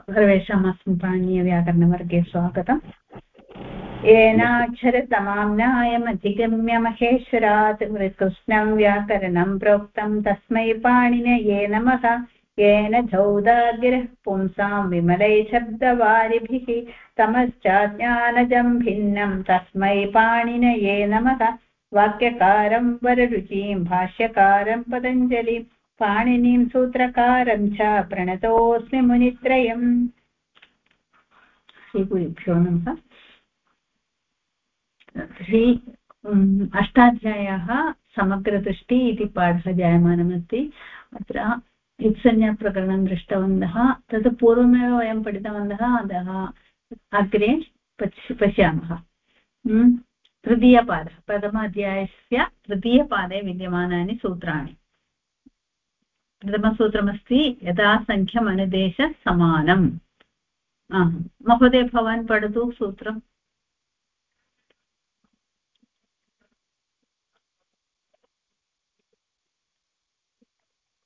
सर्वेषाम् अस्मिन् पाणीयव्याकरणवर्गे स्वागतम्। येनाक्षरतमाम्नायमधिगम्य महेश्वरात् कृष्णं व्याकरणं प्रोक्तं तस्मै पाणिनये नमः। येन धौदागिरः पुंसां विमलै शब्दवारिभिः तमश्चाज्ञानजं भिन्नं तस्मै पाणिनये नमः। वाक्यकारं वररुचिं, भाष्यकारं पतञ्जलिम् पाणिनिं सूत्रकारं च प्रणतोऽस्मि मुनित्रयम्। श्रीगुरुभ्यो नमः। तर्हि अष्टाध्याय्याः समग्रदृष्टि इति पाठः जायमानमस्ति अत्र युक्संज्ञाप्रकरणं दृष्टवन्तः। तत् पूर्वमेव वयं पठितवन्तः, अतः अग्रे पश्य पश्यामः। तृतीयपादः। प्रथमाध्यायस्य तृतीयपादे विद्यमानानि सूत्राणि। प्रथमसूत्रमस्ति यदा सङ्ख्यमनुदेश समानम्. महोदय भवान् पठतु सूत्रम्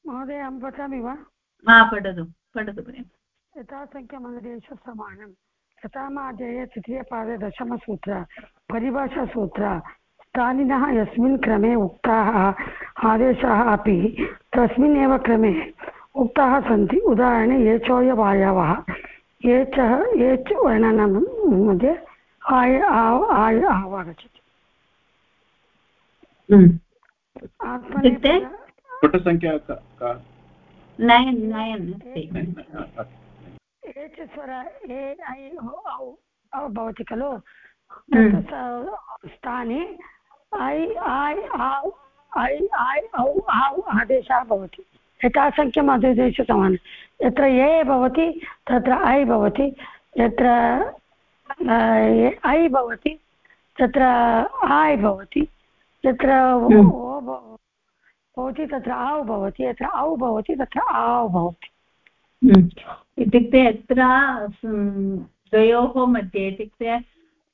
महोदय अहं पठामि वा? हा पठतु पठतु यथा सङ्ख्यमनुदेशसमानं प्रथमाध्याये तृतीयपादे दशमसूत्र परिभाषासूत्र स्थानिनः यस्मिन् क्रमे उक्ताः आदेशाः अपि तस्मिन् एव क्रमे उक्ताः सन्ति। उदाहरणे एचोयवायवः एचः एच् वर्णनं मध्ये आय आव् आय आव् आगच्छति एच् स्वर ए ऐ भवति खलु। स्थाने ऐ ऐ औ ऐ ऐ औ औ आदेशः भवति। यथासङ्ख्यम् यत्र ए भवति तत्र ऐ भवति। यत्र ऐ भवति तत्र आय् भवति। यत्र हम्म। ओ भवति तत्र औ भवति। यत्र औ भवति तत्र आव् भवति। हम्म। इत्युक्ते यत्र द्वयोः मध्ये इत्युक्ते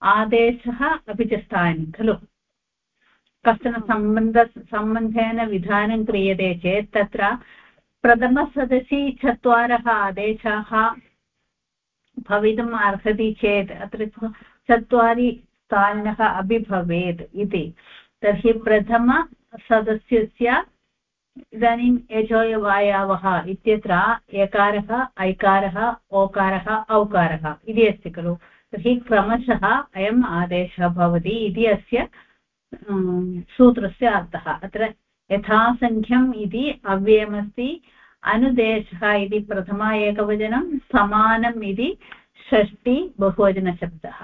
आदेशः अपि च स्थानि खलु? कश्चन सम्बन्ध, सम्बन्धेन विधानं क्रियते चेत् तत्र प्रथमसदसि चत्वारः आदेशाः भवितुम् अर्हति चेत् अत्र चत्वारि स्थानिनः अपि भवेत् इति। तर्हि प्रथमसदस्यस्य इदानीम् यजोयवायावः इत्यत्र एकारः, ऐकारः, ओकारः, औकारः इति अस्ति खलु। तर्हि क्रमशः अयम् आदेशः भवति इति अस्य सूत्रस्य अर्थः। अत्र यथासङ्ख्यम् इति अव्ययमस्ति, अनुदेशः इति प्रथमा एकवचनं, समानम् इति षष्टि बहुवचनशब्दः।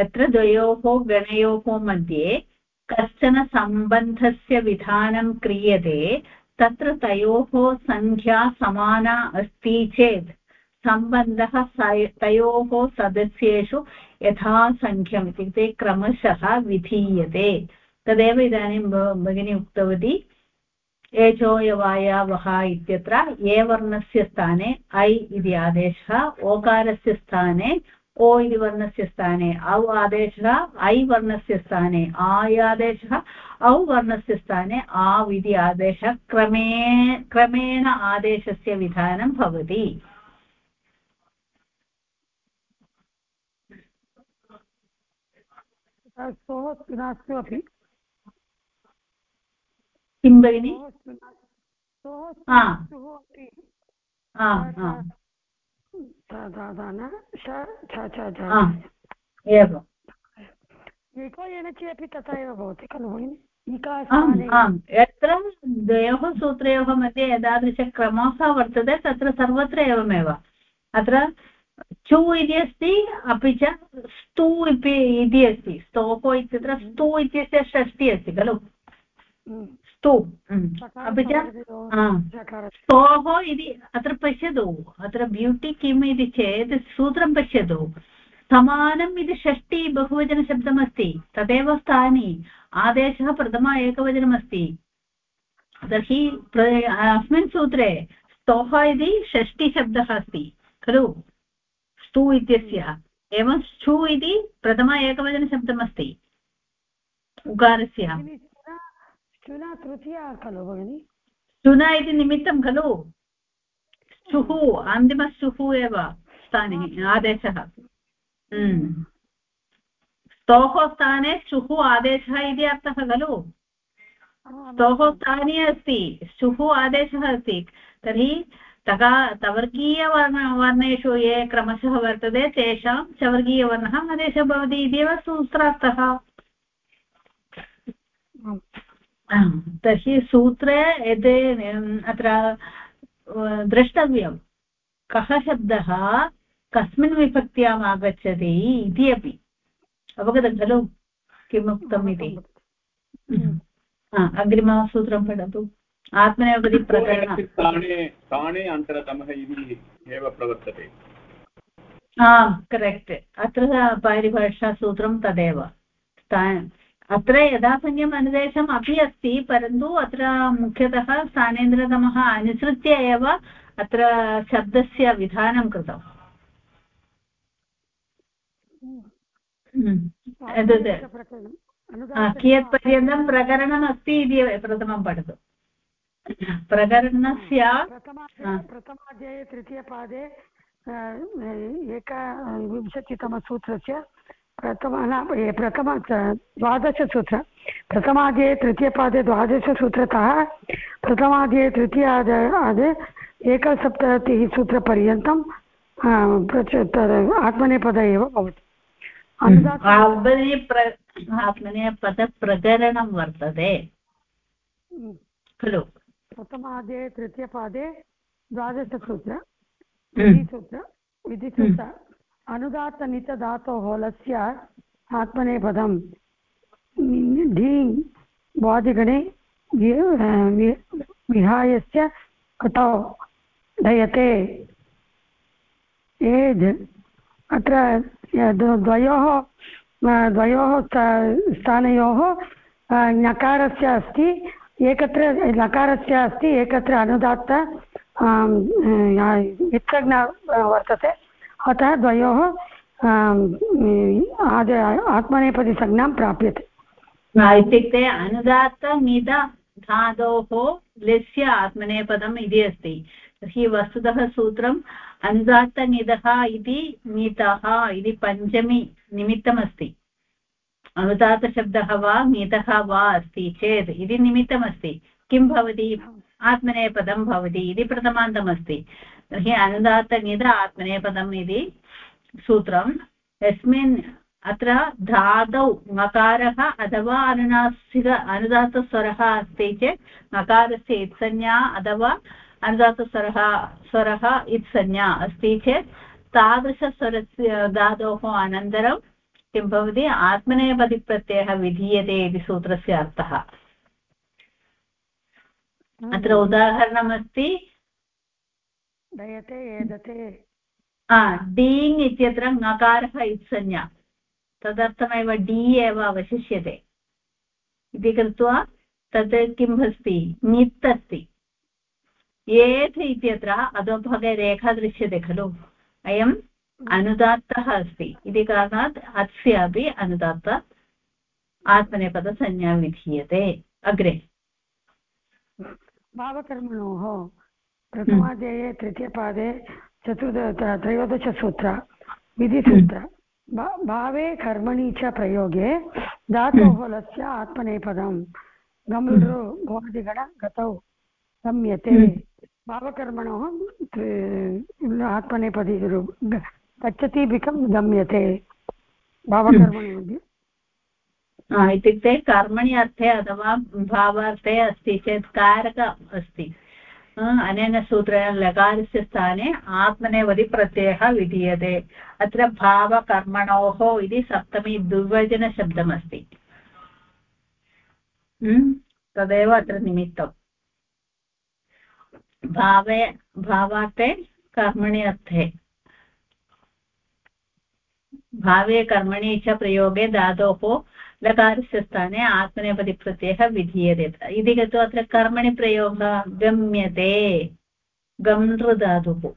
यत्र द्वयोः गणयोः मध्ये कश्चन सम्बन्धस्य विधानं क्रियते, तत्र तयोः सङ्ख्या समाना अस्ति चेत्, सम्बन्धः तयोः सदस्येषु यथासङ्ख्यम् इत्युक्ते क्रमशः विधीयते। तदेव इदानीं भगिनी उक्तवती एचोयवायावः इत्यत्र ए वर्णस्य स्थाने ऐ इति आदेशः, ओकारस्य स्थाने ओ इति वर्णस्य स्थाने औ आदेशः, ऐ वर्णस्य स्थाने आय् आदेशः, औ वर्णस्य स्थाने आव् इति आदेशः क्रमे, क्रमेण आदेशस्य विधानं भवति। सोः नास्तु अपि? किं भगिनि? एवम् एको तथा एव भवति खलु यत्र द्वयोः सूत्रयोः मध्ये एतादृशक्रमः वर्तते तत्र सर्वत्र एवमेव। अत्र चु इति अस्ति अपि च स्तु इति इति अस्ति स्तोः इत्यत्र स्तु इत्यस्य षष्टि अस्ति खलु स्तु अपि च स्तोः इति अत्र पश्यतु अत्र ब्यूटि किम् इति चेत् सूत्रं पश्यतु समानम् इति षष्टि बहुवचनशब्दमस्ति तदेव स्थानि आदेशः प्रथमा एकवचनमस्ति तर्हि अस्मिन् सूत्रे स्तोः इति षष्टिशब्दः अस्ति खलु स्तु इत्यस्य। एवं ष्ठु इति प्रथम एकवचनशब्दमस्ति। उकारस्य। तृतीया खलु भगिनि। ष्टुना इति निमित्तं खलु। शुः अन्तिमशुः एव स्थाने आदेशः। हम्म। स्तोः स्थाने शुः आदेशः इति अर्थः खलु। स्तोः स्थाने अस्ति शुः आदेशः अस्ति। तर्हि तका तवर्गीयवर्ण वर्णेषु ये क्रमशः वर्तते तेषां चवर्गीयवर्णः आदेशः भवति इत्येव सूत्रार्थः। तर्हि सूत्रे यद् अत्र द्रष्टव्यं कः शब्दः कस्मिन् विभक्त्याम् आगच्छति इति अपि। अवगतं खलु? किमुक्तम् इति? अग्रिमसूत्रं पठतु। आत्मनेपदी प्रकरण स्थाने अन्तरतमः इति एव प्रवर्तते। करेक्ट्। अत्र पारिभाषासूत्रं तदेव। अत्र यथासङ्ख्यम् अनुदेशम् अपि अस्ति परन्तु अत्र मुख्यतः स्थानेन्द्रतमः अनुसृत्य एव अत्र शब्दस्य विधानं कृतम्। कियत्पर्यन्तं प्रकरणमस्ति इति प्रथमं पठतु। प्रकरणस्य प्रथमाध्याये तृतीयपादे एकविंशतितमसूत्रस्य प्रथम न प्रथम द्वादशसूत्र। प्रथमाध्याये तृतीयपादे द्वादशसूत्रतः प्रथमाध्याये तृतीयादे एकसप्ततिः सूत्रपर्यन्तं आत्मनेपद एव भवति। आत्मनेपदप्रकरणं वर्तते। खलु? प्रथमादे तृतीयपादे द्वादशसूत्र हम्म। विधिसूत्र विधिसूत्र हम्म। अनुदात्तनितधातोः लस्य आत्मनेपदं ढी वादिगणे विहायस्य कटौ डयते एज् अत्र द्वयोः द्वयोः स्थानयोः ञकारस्य अस्ति एकत्र लकारस्य अस्ति, एकत्र अनुदात्त इत्सज्ञा वर्तते। अतः द्वयोः आत्मनेपदिसंज्ञां प्राप्यते। इत्युक्ते अनुदात्त निद धातोः लस्य आत्मनेपदम् इति अस्ति। तर्हि वस्तुतः सूत्रम् अनुदात्तनिदः इति नीतः इति पञ्चमी निमित्तमस्ति। अनुदातशब्दः वा नीतः वा अस्ति चेत् इति निमित्तमस्ति। किं भवति? आत्मनेपदं भवति इति प्रथमान्तमस्ति। तर्हि अनुदात्तनिद आत्मनेपदम् इति सूत्रं। यस्मिन् अत्र धातौ मकारः अथवा अनुनासिक अनुदातस्वरः अस्ति चेत् मकारस्य इत्संज्ञा अथवा अनुदातस्वरः स्वरः इत्संज्ञा अस्ति चेत् तादृशस्वरस्य धातोः अनन्तरं किं भवति? आत्मनेपदिप्रत्ययः विधीयते इति सूत्रस्य अर्थः। अत्र उदाहरणमस्ति। दयते एदते। डीङ् इत्यत्र ङकारः इत्संज्ञा। तदर्थमेव डी एव अवशिष्यते। इति कृत्वा तत् किम् अस्ति? ङित् अस्ति। एथ् इत्यत्र अधोभागे रेखा दृश्यते खलु। अयं अनुदात्तः अस्ति। इति कारणात् अस्यापि अनुदात्त आत्मनेपदसंज्ञा विधीयते अग्रे। भावकर्मणोः प्रथमाध्याये तृतीयपादे चतुर्द त्रयोदशसूत्र विधिसूत्र। भावे कर्मणि च प्रयोगे धातोः लस्य आत्मनेपदं गमृ भुवादिगण गतौ गम्यते। हम्म। भावकर्मणोः आत्मनेपदी गच्छति बिकं गम्यते। भावकर्मणि इत्युक्ते कर्मणि अर्थे अथवा भावार्थे अस्ति चेत् कारक अस्ति। अनेन सूत्रेण लकारस्य स्थाने आत्मनेपदि प्रत्ययः विधीयते। अत्र भावकर्मणोः इति सप्तमी दुर्वचनशब्दमस्ति तदेव अत्र निमित्तम्। भावे, भावार्थे कर्मणि अर्थे। भावे कर्मणि च प्रयोगे धातोः लकारस्य स्थाने आत्मनेपदिप्रत्ययः विधीयते। इति कृत्वा अत्र कर्मणि प्रयोगः गम्यते। गमृधातुः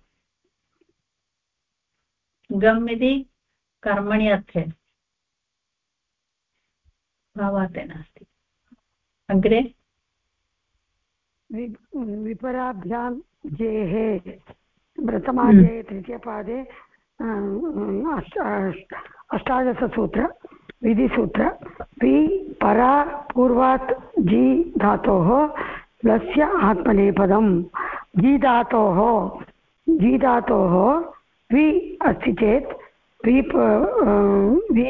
गम् इति कर्मणि अर्थे। भावार्थे नास्ति। अग्रे? विपराभ्यां जेः प्रथमाध्याये तृतीयपादे अष्टादशसूत्र, विधिसूत्र पि परा पूर्वात् जि धातोः लस्य आत्मनेपदं जि धातोः जि धातोः वि अस्ति चेत् वि वि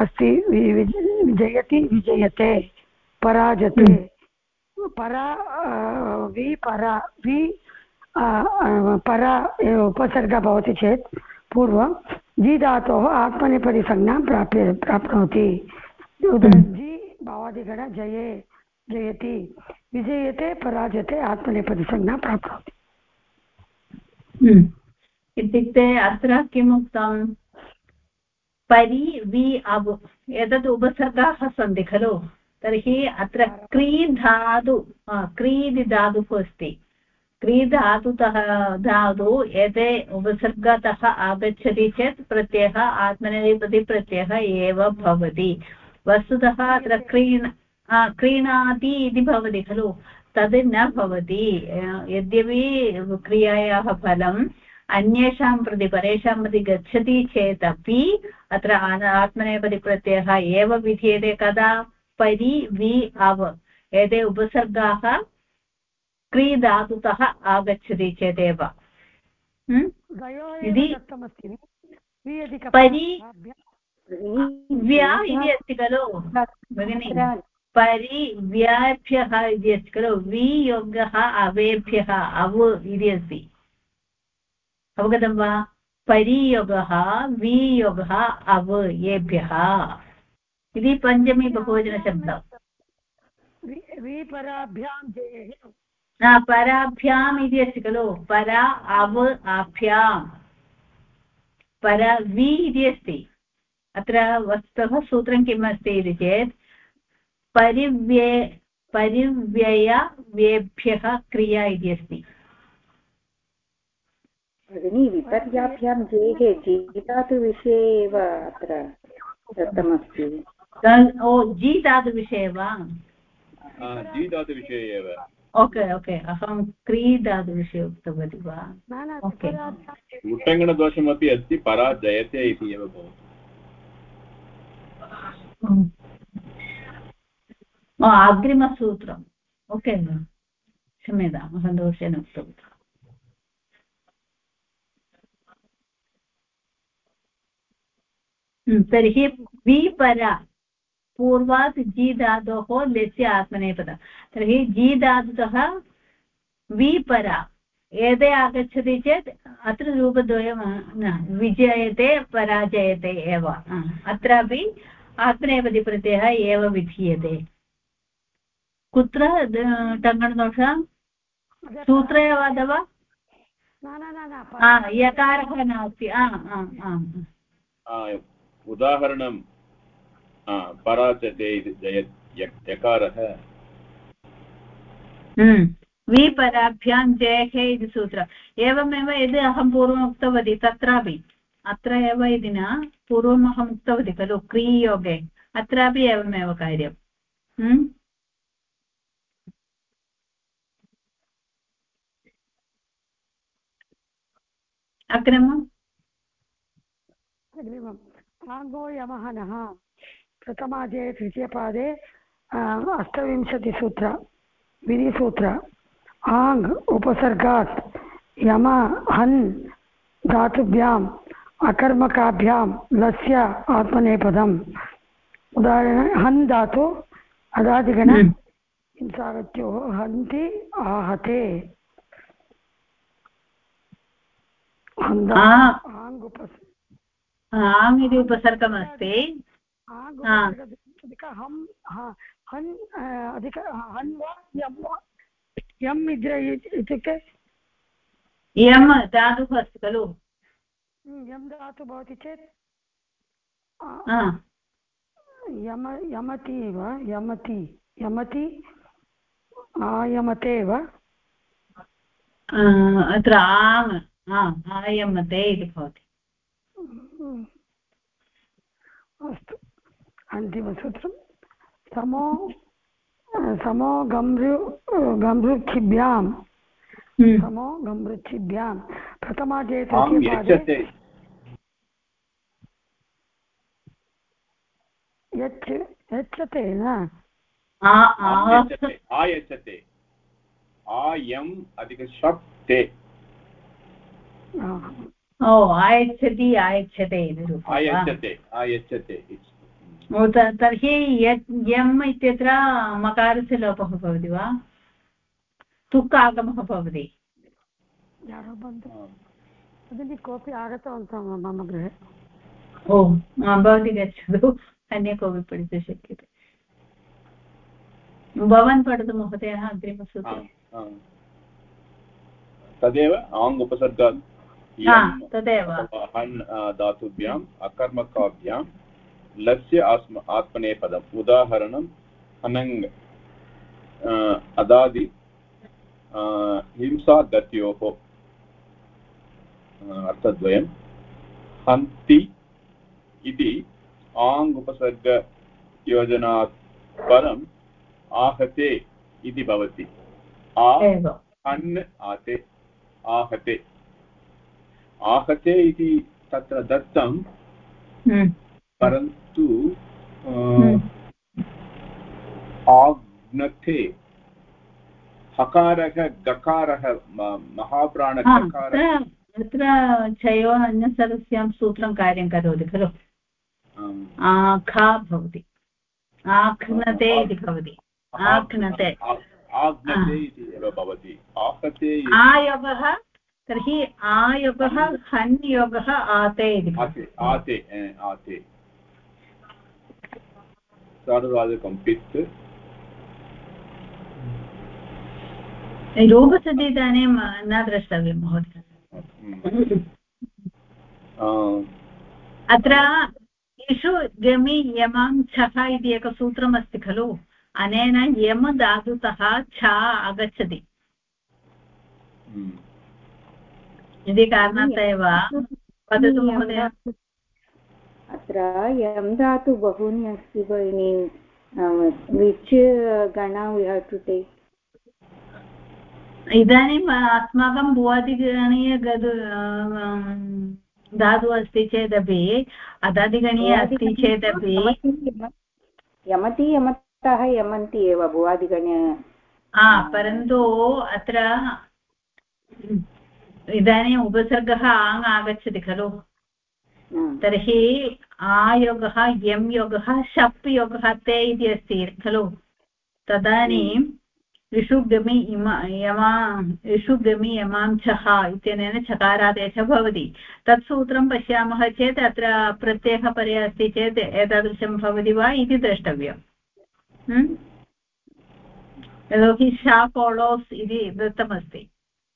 अस्ति विजयति, विजयते, पराजते। परा वि परा, वि परा उपसर्गः भवति चेत् पूर्वं जि धातोः आत्मनेपदिसंज्ञां प्राप्य प्राप्नोति। हम्म। जि भवादिगण जये जयति। विजयते पराजते आत्मनेपदिसंज्ञा प्राप्नोति। हम्म। इत्युक्ते अत्र किम् परि वि अव् एतत् उपसर्गाः सन्ति खलु? तर्हि अत्र क्री धातु क्रीदि धातुः अस्ति। क्री धातुतः धातु एते उपसर्गतः आगच्छति चेत् प्रत्ययः आत्मनेपदी प्रत्ययः एव भवति। वस्तुतः अत्र क्रीण क्रीणाति इति भवति खलु। तद् न भवति। यद्यपि क्रियायाः फलम् अन्येषां प्रति, परेषां प्रति गच्छति चेदपि अत्र आत्मनेपदिप्रत्ययः एव विधीयते। कदा? परि वि अव। एते उपसर्गाः क्रीधातुतः आगच्छति चेदेव। परि व्या इति अस्ति खलु भगिनि। परि व्याभ्यः इति अस्ति खलु वियोगः अवेभ्यः अव् इति अस्ति। अवगतं वा? परियोगः वियोगः अव् येभ्यः। इति पञ्चमी बहुवचनशब्दः पराभ्याम् इति अस्ति खलु? परा अव आभ्याम्। पर वि इति अस्ति। अत्र वस्तुतः सूत्रं किम् अस्ति इति चेत् परिव्ये परिव्यय वेभ्यः क्रिया इति अस्ति। भगिनी विपर्याभ्यां जेः जीवितातुविषये एव अत्र दत्तमस्ति। ओ जि धातुविषये वा? जि धातुविषये एव। ओके ओके अहं क्री धातुविषये उक्तवती वा उट्टङ्कणदोषमपि अस्ति परा जयते इति एव भवति। अग्रिमसूत्रम्। ओके क्षम्यताम् अहं दोषेण उक्तवती। तर्हि विपरा पूर्वात् जि धातोः लस्य आत्मनेपद। तर्हि जि धातुतः विपरा। एते आगच्छति चेत् अत्र रूपद्वयं न विजयते पराजयते एव। अत्रापि आत्मनेपदिप्रत्ययः एव विधीयते। कुत्र टङ्गणदोष सूत्रे वा अथवा यकारः नास्ति। उदाहरणं पराचते इति जय यकारः हम्म, विपराभ्यां जयः इति सूत्रम् एवमेव यद् अहं पूर्वम् उक्तवती तत्रापि अत्र एव इति न पूर्वम् अहम् उक्तवती खलु क्रीयोगे अत्रापि एवमेव कार्यम् हम्म? अग्रिमम् अग्रिमम् आङ्गो यमः नः प्रथमाध्याये तृतीयपादे अष्टविंशतिसूत्र विधिसूत्र आङ् उपसर्गात् यम हन् धातुभ्याम् अकर्मकाभ्यां लस्य आत्मनेपदम्। उदाहरण हन् धातु अदादिगण। हिंसागत्योः हन्ति आहते। आङ् उपसर्ग आम् इति उपसर्गमस्ति यम् इत्युक्ते? यम् धातुः अस्ति खलु। यम् धातु भवति चेत् यम यमति वा यमति यमति आयमते वा अत्र आम् आयमते इति भवति। अस्तु। अन्तिमसूत्रं समो समो गम्भृ गम्भृखिभ्यां हम्म। समो गमृच्छिभ्यां प्रथमाध्याये आं तृतीयपादे यच् यच्छते न? आ आं। आ यच्छते आयच्छते आयम् अधिक ते ओ आयच्छति आयच्छते? आयच्छते आयच्छते तर्हि यत् यम् इत्यत्र मकारस्य लोपः भवति वा? तुक् आगमः भवति। यारो भगिनि कोऽपि आगतवन्तः मम- मम गृहे? ओ भवती गच्छतु। अन्य कोऽपि पठितुं शक्यते। भवान् पठतु महोदयः आम्। तदेव आङ् उपसर्गात् तदेव। धातुभ्याम् अकर्मकाभ्यां लस्य आत्म आत्मनेपदम्। उदाहरणं हनङ् अदादि हिंसा गत्योः अ, अर्थद्वयं हन्ति इति आङ् उपसर्गयोजनात् परम् आहते इति भवति। आ हन् आते आहते। आहते इति तत्र दत्तं। हम्म, परन्तु हम्म। हकारः गकारः म- महाप्राणगकारः अत्र अत्र चयो अन्यसरस्यां सूत्रं कार्यं करोति खलु? आखा भवति। आघ्नते इति भवति। आघ्नते भवति। आयोगः तर्हि आयोगः हन् योगः आते इति आते आते। सार्वधातुकं पित् रूपसति इदानीं न द्रष्टव्यं महोदय अत्र इषु गमि यमां छः इति एकसूत्रमस्ति खलु अनेन यम धातुतः छ आगच्छति। इति कारणात् एव वदतु महोदय अत्र यं धातु बहूनि अस्ति भगिनि विच् गणा वि हव् टु टेक् इदानीम् अस्माकं भुवादिगणीय गद् धातु अस्ति चेदपि अदादिगणीय अस्ति चेदपि यमति यमतः यमन्ति एव भुवादिगणे हा परन्तु अत्र इदानीम् उपसर्गः आङ् आगच्छति खलु। तर्हि आयोगः यं योगः शप् योगः ते इति अस्ति खलु? तदानीं ऋषुगमि इम यमा ऋषुगमि यमां छः इत्यनेन चकारादेशः भवति। तत् सूत्रं पश्यामः चेत् अत्र प्रत्ययः परे अस्ति चेत् एतादृशं भवति वा इति द्रष्टव्यम्। हम्म? यतोहि शा फोलोस् इति दत्तमस्ति।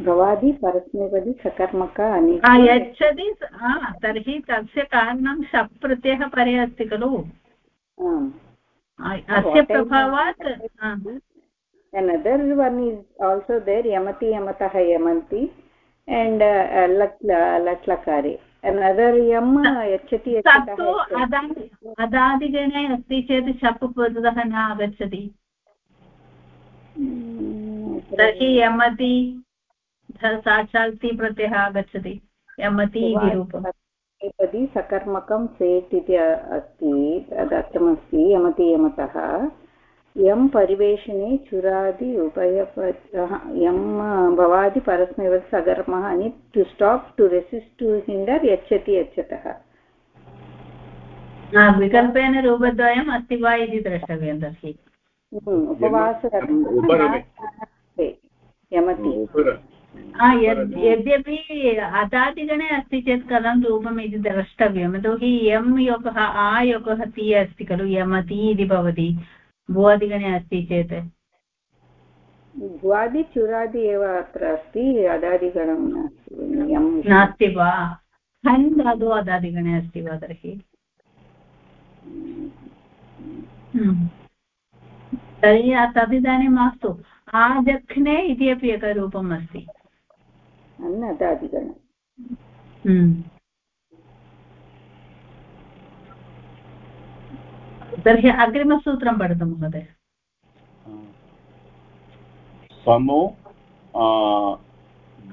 भवादि परस्मैपदी सकर्मक आ, अनेक यच्छति आ, तर्हि तस्य कारणं शप् प्रत्ययः परे अस्ति खलु। अस्य प्रभावात् आ, another one is also there yamati yamatah yamanti and uh, lat lat lakare another yam yachati तत्तु yachatah अदादि अदादिगणे अस्ति चेत् शप् पदतः न आगच्छति तर्हि यमति साक्षात् ति प्रत्ययः आगच्छति यमति इति रूपम् पदी सकर्मकं सेट् इति अस्ति दत्तमस्ति यमति यमतः। यं परिवेशने चुरादि उभयपद यं भवादि परस्मैव सकर्मः अनि to stop to resist to hinder यच्छति यच्छतः। विकल्पेन रूपद्वयम् अस्ति वा इति द्रष्टव्यं तर्हि। उपवास उपरमे यमति। यद्यपि अदादिगणे अस्ति चेत् कथं रूपम् इति द्रष्टव्यम् यतोहि यम् योगः आयोगः ति अस्ति खलु यमति इति भवति भुवादिगणे अस्ति चेत् भुवादि चुरादि एव अत्र अस्ति अदादिगणं नास्ति नास्ति वा खन् धातु अदादिगणे अस्ति वा तर्हि। तर्हि तदिदानीं मास्तु आजघ्ने इति अपि एकरूपम् अस्ति अन्नदादिगण हम्म। तर्हि अग्रिमसूत्रं पठतु महोदय समो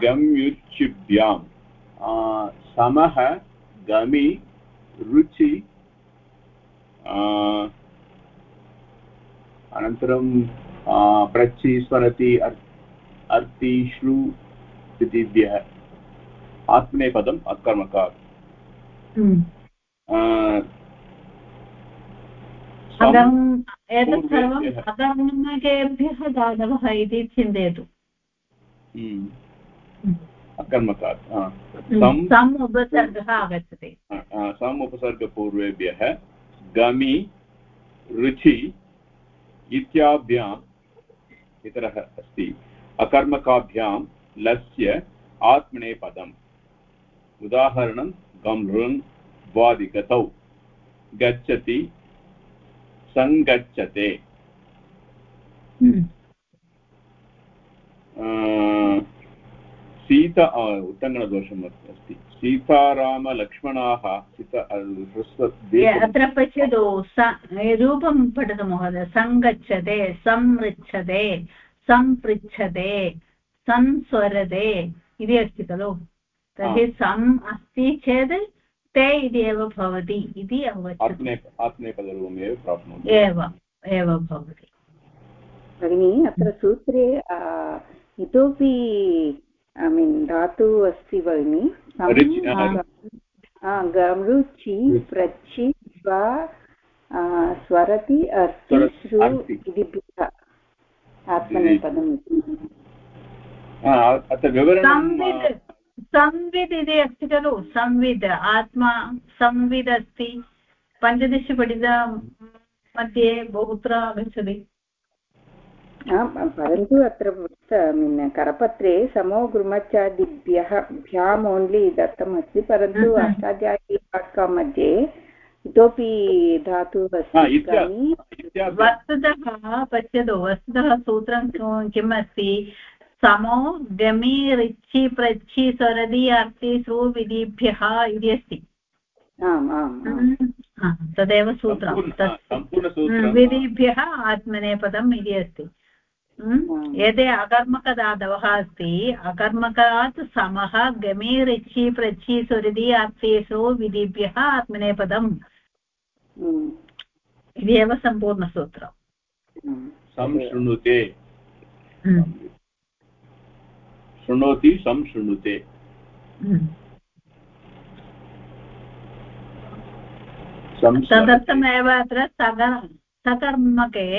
गम्युच्युभ्यां समः गमि रुचि अनन्तरं प्रचि स्वरति अर्तिश्रु इतिभ्यः आत्मनेपदम् अकर्मकात् हम्म। एतत् सर्वम् अकर्मकेभ्यः धातवः इति चिन्तयतु। हम्म। अकर्मकात् सम् उपसर्गः आगच्छति। सम् उपसर्गपूर्वेभ्यः गमि रुचि इत्याभ्याम् इतरः अस्ति। अकर्मकाभ्यां लस्य आत्मनेपदम् उदाहरणं गमृङ् वादिगतौ गच्छति सङ्गच्छते। सीता उट्टङ्कणदोषम् अस्ति सीतारामलक्ष्मणाः अत्र पश्यतु रूपं पठतु महोदय सङ्गच्छते संमृच्छते सम्पृच्छते संस्वरते इति अस्ति खलु? तर्हि सम् अस्ति चेत् ते इति एव भवति इति अवगच्छति। एव एव भवति। भगिनि अत्र सूत्रे इतोपि ऐ मीन् धातु अस्ति भगिनि। गमृचि प्रचि स्व स्वरति अस्ति श्रु इति आत्मनेपदम् संविद् इति अस्ति खलु संविद् आत्मा संविद् अस्ति पञ्चदश पठित मध्ये बहुत्र आगच्छति परन्तु अत्र करपत्रे समो गृमचादिभ्यः भ्याम् ओन्लि दत्तमस्ति परन्तु अष्टाध्यायी मध्ये इतोपि धातुः अस्ति वस्तुतः पश्यतु वस्तुतः सूत्रं किम् अस्ति समो गमि रिचि प्रच्छि स्वरदि अर्ति सुविधिभ्यः इति अस्ति। आम् आम् तदेव सूत्रं। विधिभ्यः आत्मनेपदम् इति अस्ति। यदि अकर्मकदातवः अस्ति अकर्मकात् समः गमे रिचि प्रचि सुरदि अर्थेषु विधिभ्यः आत्मनेपदम्। इति एव सम्पूर्णसूत्रम्। संशृणुते। शृणोति संशृणुते तदर्थमेव अत्र सकर्मके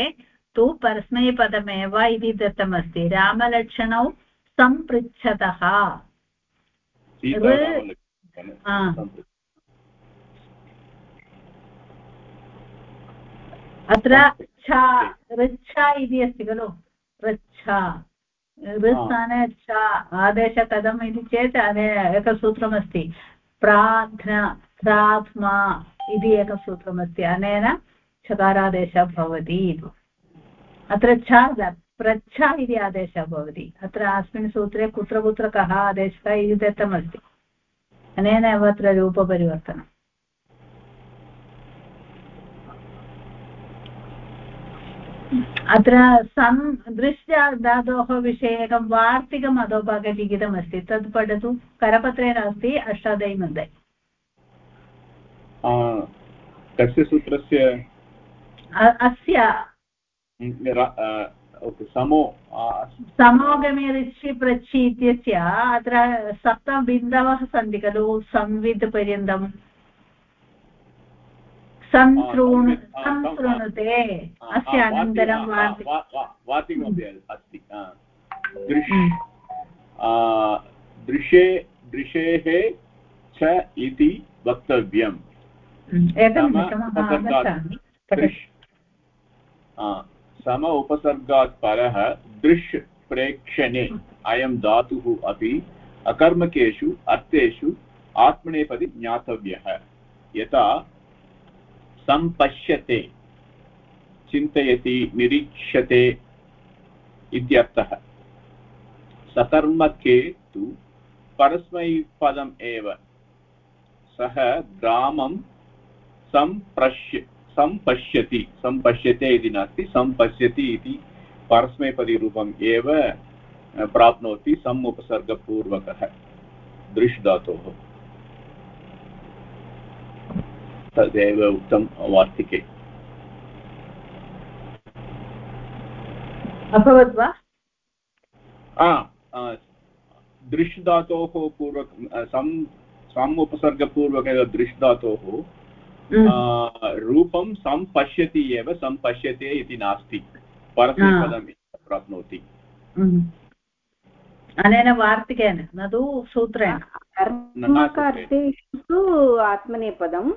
तु परस्मैपदमेव इति दत्तमस्ति। रामलक्षणौ सम्पृच्छतः अत्र च्छा ऋच्छा इति अस्ति खलु। ऋच्छा। ऋस्थाने च्छा आदेश कथम् इति चेत् एकसूत्रमस्ति। प्रार्थना प्रार्थना इति एकं सूत्रमस्ति अनेन चकारादेशः भवति। इति अत्र छ प्रच्छ इति आदेशः भवति। अत्र अस्मिन् सूत्रे कुत्र कुत्र कः आदेशः इति दत्तमस्ति। अनेन एव अत्र रूपपरिवर्तनम् अत्र सम् दृश्य धातोः विषये एकं वार्तिकम् अधोभागे लिखितमस्ति तत् पठतु. करपत्रे नास्ति अष्टादयि मध्ये. कस्य सूत्रस्य? अस्य. समो समोगमे ऋषि प्रचि इत्यस्य अत्र सप्तबिन्दवः सन्ति खलु संविद् पर्यन्तम्. संशृणु संशृणुते अस्य अनन्तरं वार्तिकमपि अस्ति। दृशे दृशेः च इति वक्तव्यम्। एकं सम उपसर्गात् परः दृश् प्रेक्षणे। अयं धातुः अपि अकर्मकेषु अर्थेषु आत्मनेपदी ज्ञातव्यः। यथा सम्पश्यते, चिन्तयति, निरीक्षते इत्यर्थः। सकर्मके तु परस्मैपदम् एव। सः ग्रामं सम्प्रश्य, सम्पश्यति, सम्पश्यते इति नास्ति, सम्पश्यति इति परस्मैपदीरूपम् एव प्राप्नोति सम् उपसर्गपूर्वकः दृश् धातोः तदेव उक्तं वार्तिके अभवत् वा दृश् धातोः पूर्वक सम् सम् उपसर्गपूर्वक दृश् धातोः हम्म। रूपं सम्पश्यति एव सम्पश्यते इति नास्ति। परस्मैपदम् प्राप्नोति। हम्म। अनेन वार्तिकेन न तु सूत्रेण। आत्मनेपदं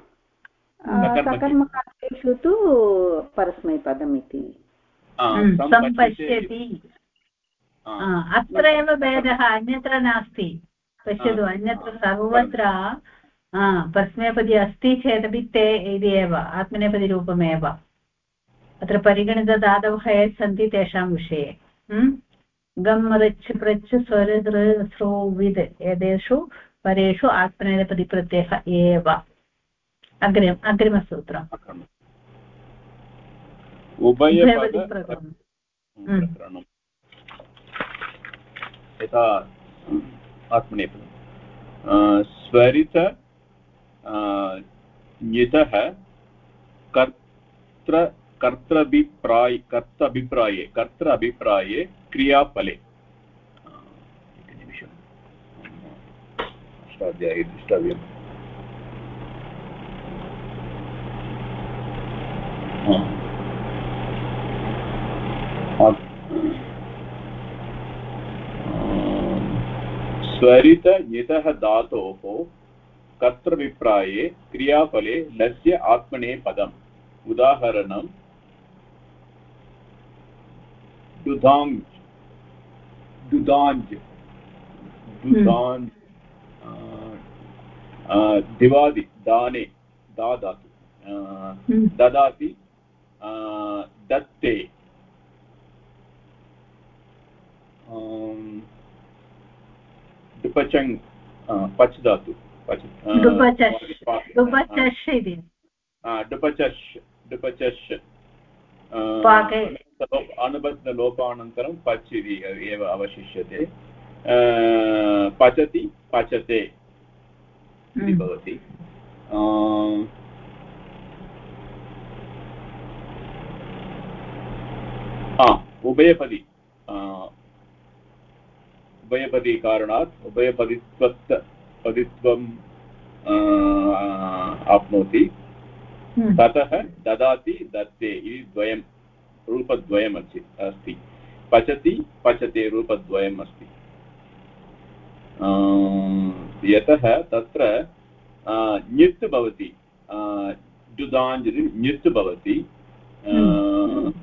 सकर्मकार्थेषु तु परस्मैपदम् इति हम्म, सम्पश्यति। अत्र एव भेदः अन्यत्र नास्ति। पश्यतु अन्यत्र सर्वत्र परस्मैपदी अस्ति चेदपि ते इति एव आत्मनेपदीरूपमेव। अत्र परिगणितधातवः ये सन्ति तेषां विषये। गम् ऋच् प्रच् स्वर सृ विद् एतेषु परेषु आत्मनेपदीप्रत्ययः एव। अग्रिम अग्रिमसूत्रम् उभयपदप्रकरणम् यथा आत्मनेपदं स्वरित ञितः कर्त्र कर्तभिप्राये कर्तृ अभिप्राये क्रियाफले एकनिमिषम् अष्टाध्याये द्रष्टव्यम् स्वरितनितः धातोः कर्तृभिप्राये क्रियाफले लस्य आत्मनेपदम् उदाहरणं दुधाङ् दुदाञ् दुदाञ् दिवादि दाने दा धातु हम्म। ददाति दत्ते डुपचङ् पच् धातु पच् डुपचश् डुपचश् अनुबद्धलोपानन्तरं पच् इति एव अवशिष्यते पचति पचते इति। भवति उभयपदी उभयपदीकारणात् उभयपदित्वत् पदित्वम् आप्नोति हम्म। ततः ददाति दत्ते इति द्वयं रूपद्वयम् अस्ति अस्ति पचति पचते रूपद्वयम् अस्ति यतः तत्र ञित् भवति जुदाञ्जलि ञित् भवति हम्म।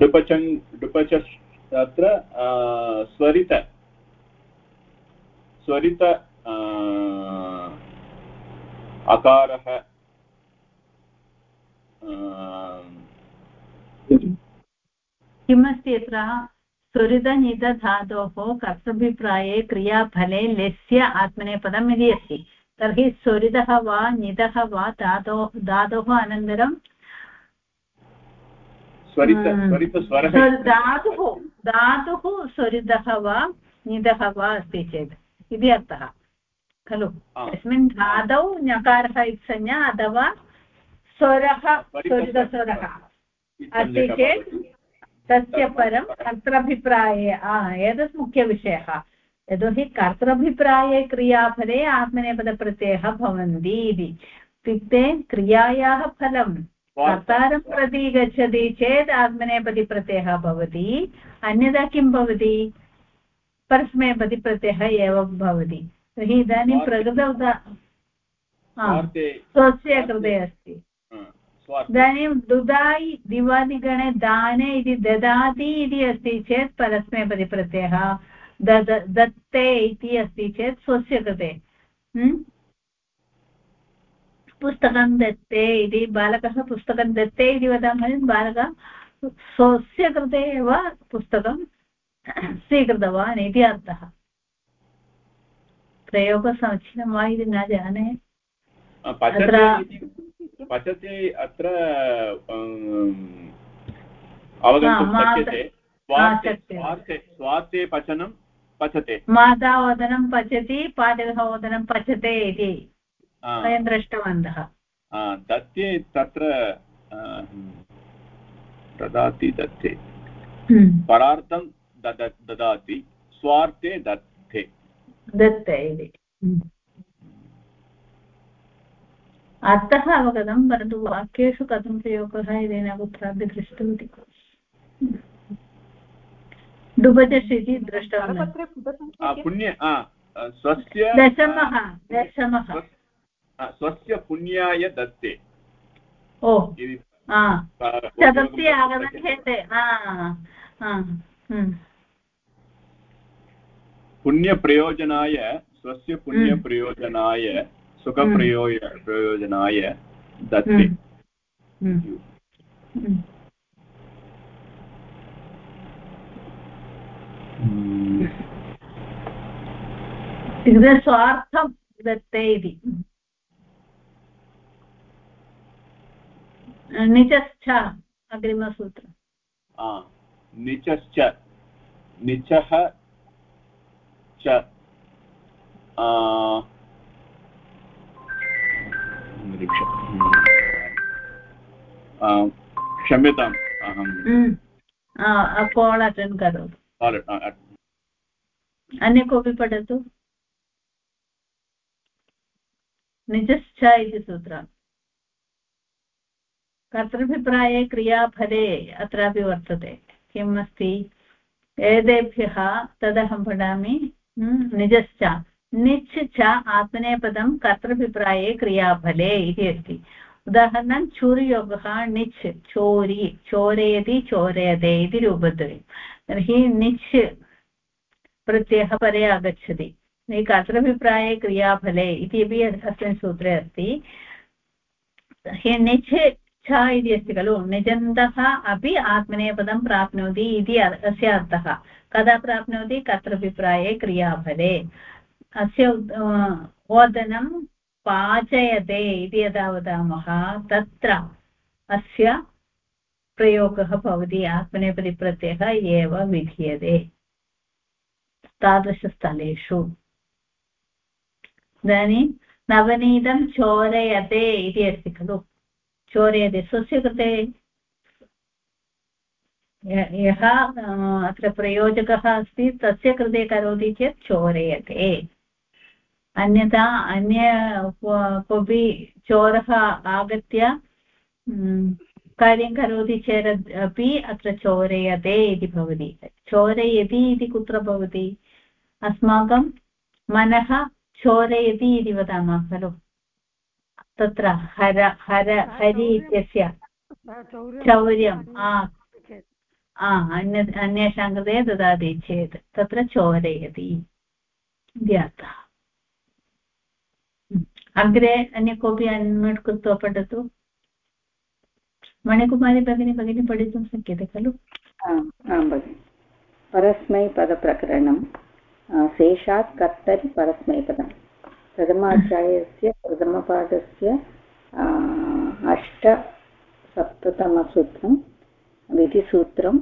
डुपचङ् डुपच तत्र स्वरित स्वरित अकारः किमस्ति अत्र स्वरितनिधधातोः कर्तव्यप्राये क्रियाफले लस्य आत्मनेपदम् इति अस्ति। तर्हि स्वरितः वा निधः वा धातो धातोः अनन्तरं? धातुः धातुः स्वरितः वा निधः वा अस्ति चेत्। इति अर्थः। खलु? तस्मिन् धातौ ञकारः संज्ञा अथवा स्वरः स्वरितस्वरः अस्ति चेत् तस्य परं कर्तृभिप्राये एतत् मुख्यविषयः। यतोहि कर्तृभिप्राये क्रियाफले आत्मनेपदप्रत्ययः भवन्ति इति। इत्युक्ते क्रियायाः फलं कर्तारं प्रति गच्छति चेत् आत्मनेपदिप्रत्ययः भवति। अन्यथा किं भवति? परस्मैपदिप्रत्ययः एव भवति। तर्हि इदानीं प्रकृत उदा स्वस्य कृते अस्ति। इदानीं दुदायि दिवादिगणे दाने इति ददाति इति अस्ति चेत् परस्मैपदिप्रत्ययः दत्ते इति अस्ति चेत् स्वस्य कृते। पुस्तकं दत्ते इति बालकः पुस्तकं दत्ते इति वदामः चेत् बालकः स्वस्य कृते एव पुस्तकं स्वीकृतवान् इति अर्थः। प्रयोगः समीचीनं वा इति न जाने। पचति अत्र अवगन्तुं शक्यते। स्वार्थे पचनं पचते। माता ओदनं पचति पाठकः ओदनं पचते इति वयं दृष्टवन्तः। दत्ते तत्र ददाति दत्ते। हम्म। परार्थं ददाति स्वार्थे दत्ते। दत्ते इति। हम्म। अर्थः अवगतं परन्तु वाक्येषु कथं प्रयोगः इति न कुत्रापि दृष्टवती। डुबजस् इति दृष्टवन्तः पुण्य स्वस्य दशमः दशमः। स्वस्य पुण्याय दत्ते। ओ चतुर्थी आगमनहेते पुण्यप्रयोजनाय स्वस्य पुण्यप्रयोजनाय सुखप्रयोज प्रयोजनाय दत्ते। स्वार्थं दत्ते। इति निचश्च अग्रिमसूत्रम्। निचश्च निचः च क्षम्यताम् अहं काल् अटेण्ड् करोतु। अन्य कोऽपि पठतु? निजश्च इति सूत्रम्। कर्तृभिप्राये क्रियाफले अत्रापि वर्तते। किम् अस्ति? एतेभ्यः तदहं पठामि। निजश्च। निच् च आत्मनेपदं कर्तृभिप्राये क्रियाफले इति अस्ति। उदाहरणं चूरियोगः निच्, चोरि, चोरयति, चोरयते इति रूपद्वयं। तर्हि निच् प्रत्ययः परे आगच्छति। कर्तृभिप्राये क्रियाफले इति अपि अस्मिन् सूत्रे अस्ति। निच् इच्छा इति अस्ति खलु? निजन्तः अपि आत्मनेपदं प्राप्नोति इति अस्य अर्थः। कदा प्राप्नोति? कत्रभिप्राये क्रियाफले अस्य ओदनं पाचयते इति यदा वदामः, तत्र अस्य प्रयोगः भवति आत्मनेपदिप्रत्ययः एव विधीयते। तादृशस्थलेषु। इदानीं नवनीतं चोरयते इति अस्ति खलु। चोरयते। स्वस्य कृते यः अत्र प्रयोजकः अस्ति, तस्य कृते करोति चेत् चोरयते। अन्यथा, अन्य कोऽपि चोरः आगत्य कार्यं करोति चेत् अपि अत्र चोरयते इति भवति। चोरयति इति कुत्र भवति? अस्माकं मनः चोरयति इति वदामः खलु तत्र हर हर हरि इत्यस्य चौर्यम् अन्य अन्येषां कृते ददाति चेत् तत्र चोरयति इति अर्थः। अग्रे अन्य कोऽपि अन्म्यूट् कृत्वा पठतु? मणिकुमारी भगिनी भगिनी पठितुं शक्यते खलु? आं भगिनि। परस्मैपदप्रकरणं शेषात् कर्तरि परस्मैपदम्। प्रथमाध्यायस्य प्रथमपाठस्य अष्टसप्ततमसूत्रं विधिसूत्रं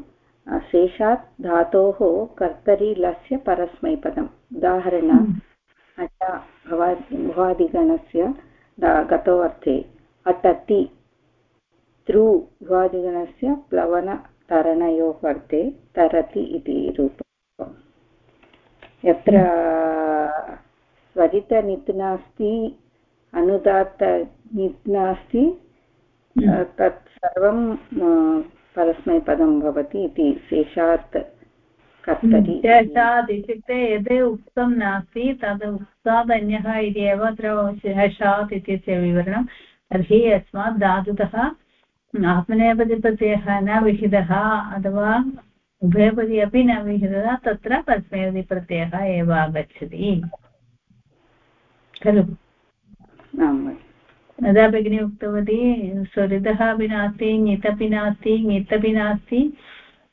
शेषात् धातोः कर्तरि लस्य परस्मैपदम्। उदाहरण अट भवा भुवादिगणस्य गतोऽर्थे अटति तृ भुवादिगणस्य प्लवनतरणयोः अर्थे तरति इति रूपम् यत्र स्वरितनित् नास्ति अनुदात्तनित् नास्ति हम्म। तत् सर्वं परस्मैपदं भवति इति शेषात् कर्तरि शेषात् इत्युक्ते यद् उक्तं नास्ति तद् उक्तात् इति एव अत्र शेषात् इत्यस्य विवरणं तर्हि अस्मात् धातुतः आत्मनेपदिप्रत्ययः न विहितः अथवा उभयपदी अपि न विहितः तत्र परस्मैपदिप्रत्ययः एव आगच्छति। खलु? यदा भगिनी उक्तवती स्वरितः अपि नास्ति ङितपि नास्ति ङितपि नास्ति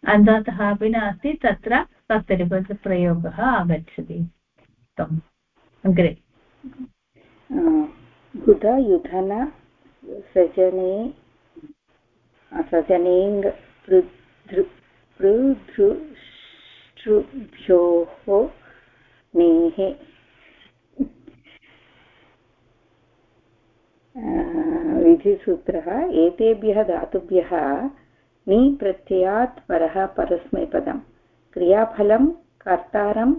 अन्धतः अपि नास्ति तत्र कर्तरिपदप्रयोगः आगच्छति। अग्रे। बुध युधन सजने पृथृभ्योः नेः विधिसूत्रः एतेभ्यः धातुभ्यः नि प्रत्ययात् परः परस्मैपदं क्रियाफलं कर्तारम्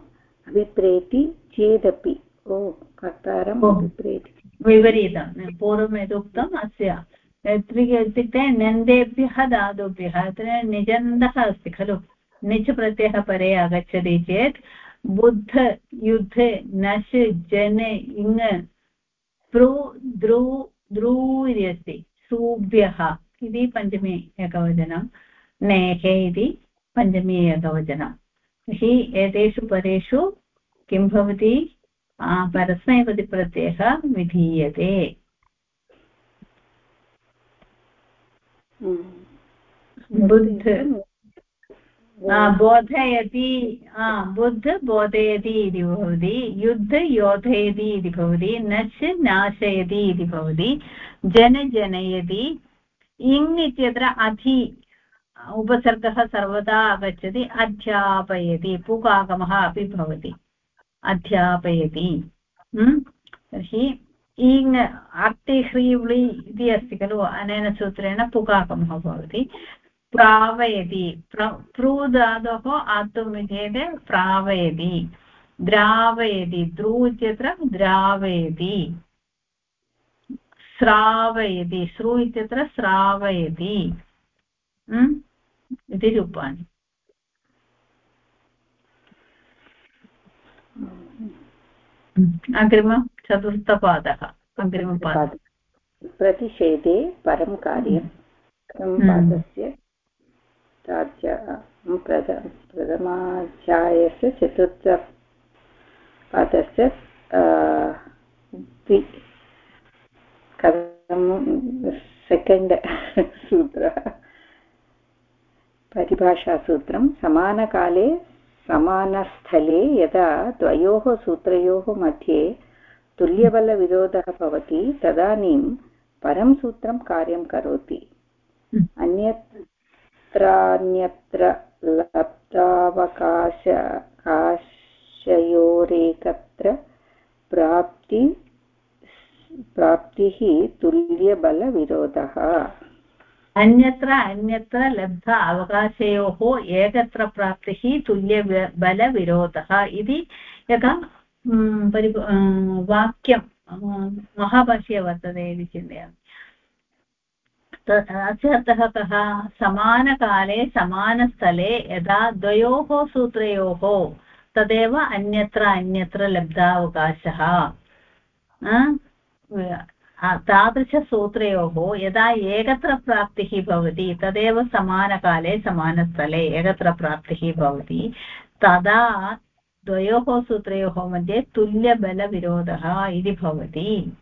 अभिप्रेति चेदपि। ओ कर्तारम् अभिप्रेति। विपरीतं पूर्वं यदुक्तम् अस्य इत्युक्ते नन्देभ्यः धातुभ्यः अत्र निजन्दः अस्ति खलु। निच् प्रत्ययः परे आगच्छति चेत् बुद्ध युद्ध नश्, जन इङ् प्रु, द्रु द्रू इति अस्ति सुभ्यः इति पञ्चमी एकवचनं नेः इति पञ्चमी एकवचनं। हि एतेषु परेषु किं भवति? परस्मैपदिप्रत्ययः विधीयते। बुद्ध। बोधयति बुद्ध बोधयति इति भवति युद्ध योधयति इति भवति नच् नाशयति इति भवति जन जनयति इङ् इत्यत्र अधि उपसर्गः सर्वदा आगच्छति अध्यापयति पुकागमः अपि भवति अध्यापयति। तर्हि इङ् अर्तिह्रीव्लि इति अस्ति खलु अनेन सूत्रेण पुकागमः भवति प्रावयति प्रु धातोः आत्तुम् चेत् प्रावयति द्रावयति द्रु इत्यत्र द्रावयति श्रावयति श्रु इत्यत्र श्रावयति इति रूपाणि अग्रिम चतुर्थपादः अग्रिमपादः। प्रतिषेधे परं कार्यं। पादस्य प्रथ प्रथमाध्यायस्य चतुर्थपादस्य कथं सेकेण्ड् सूत्रः परिभाषासूत्रं समानकाले समानस्थले यदा द्वयोः सूत्रयोः मध्ये तुल्यबलविरोधः भवति तदानीं परं सूत्रं कार्यं करोति हम्म। अन्यत् तत्रान्यत्र लब्धावकाश काशयोरेकत्र प्राप्ति प्राप्तिः तुल्यबलविरोधः अन्यत्र अन्यत्र लब्ध अवकाशयोः एकत्र प्राप्तिः तुल्यबलविरोधः इति एकं परि वाक्यं महाभाष्ये वर्तते इति चिन्तयामि अस्य अर्थः कः समानकाले समानस्थले यदा द्वयोः सूत्रयोः तदेव अन्यत्र अन्यत्र लब्धावकाशः तादृशसूत्रयोः यदा एकत्र प्राप्तिः भवति तदेव समानकाले समानस्थले एकत्र प्राप्तिः भवति तदा द्वयोः सूत्रयोः मध्ये तुल्यबलविरोधः इति भवति।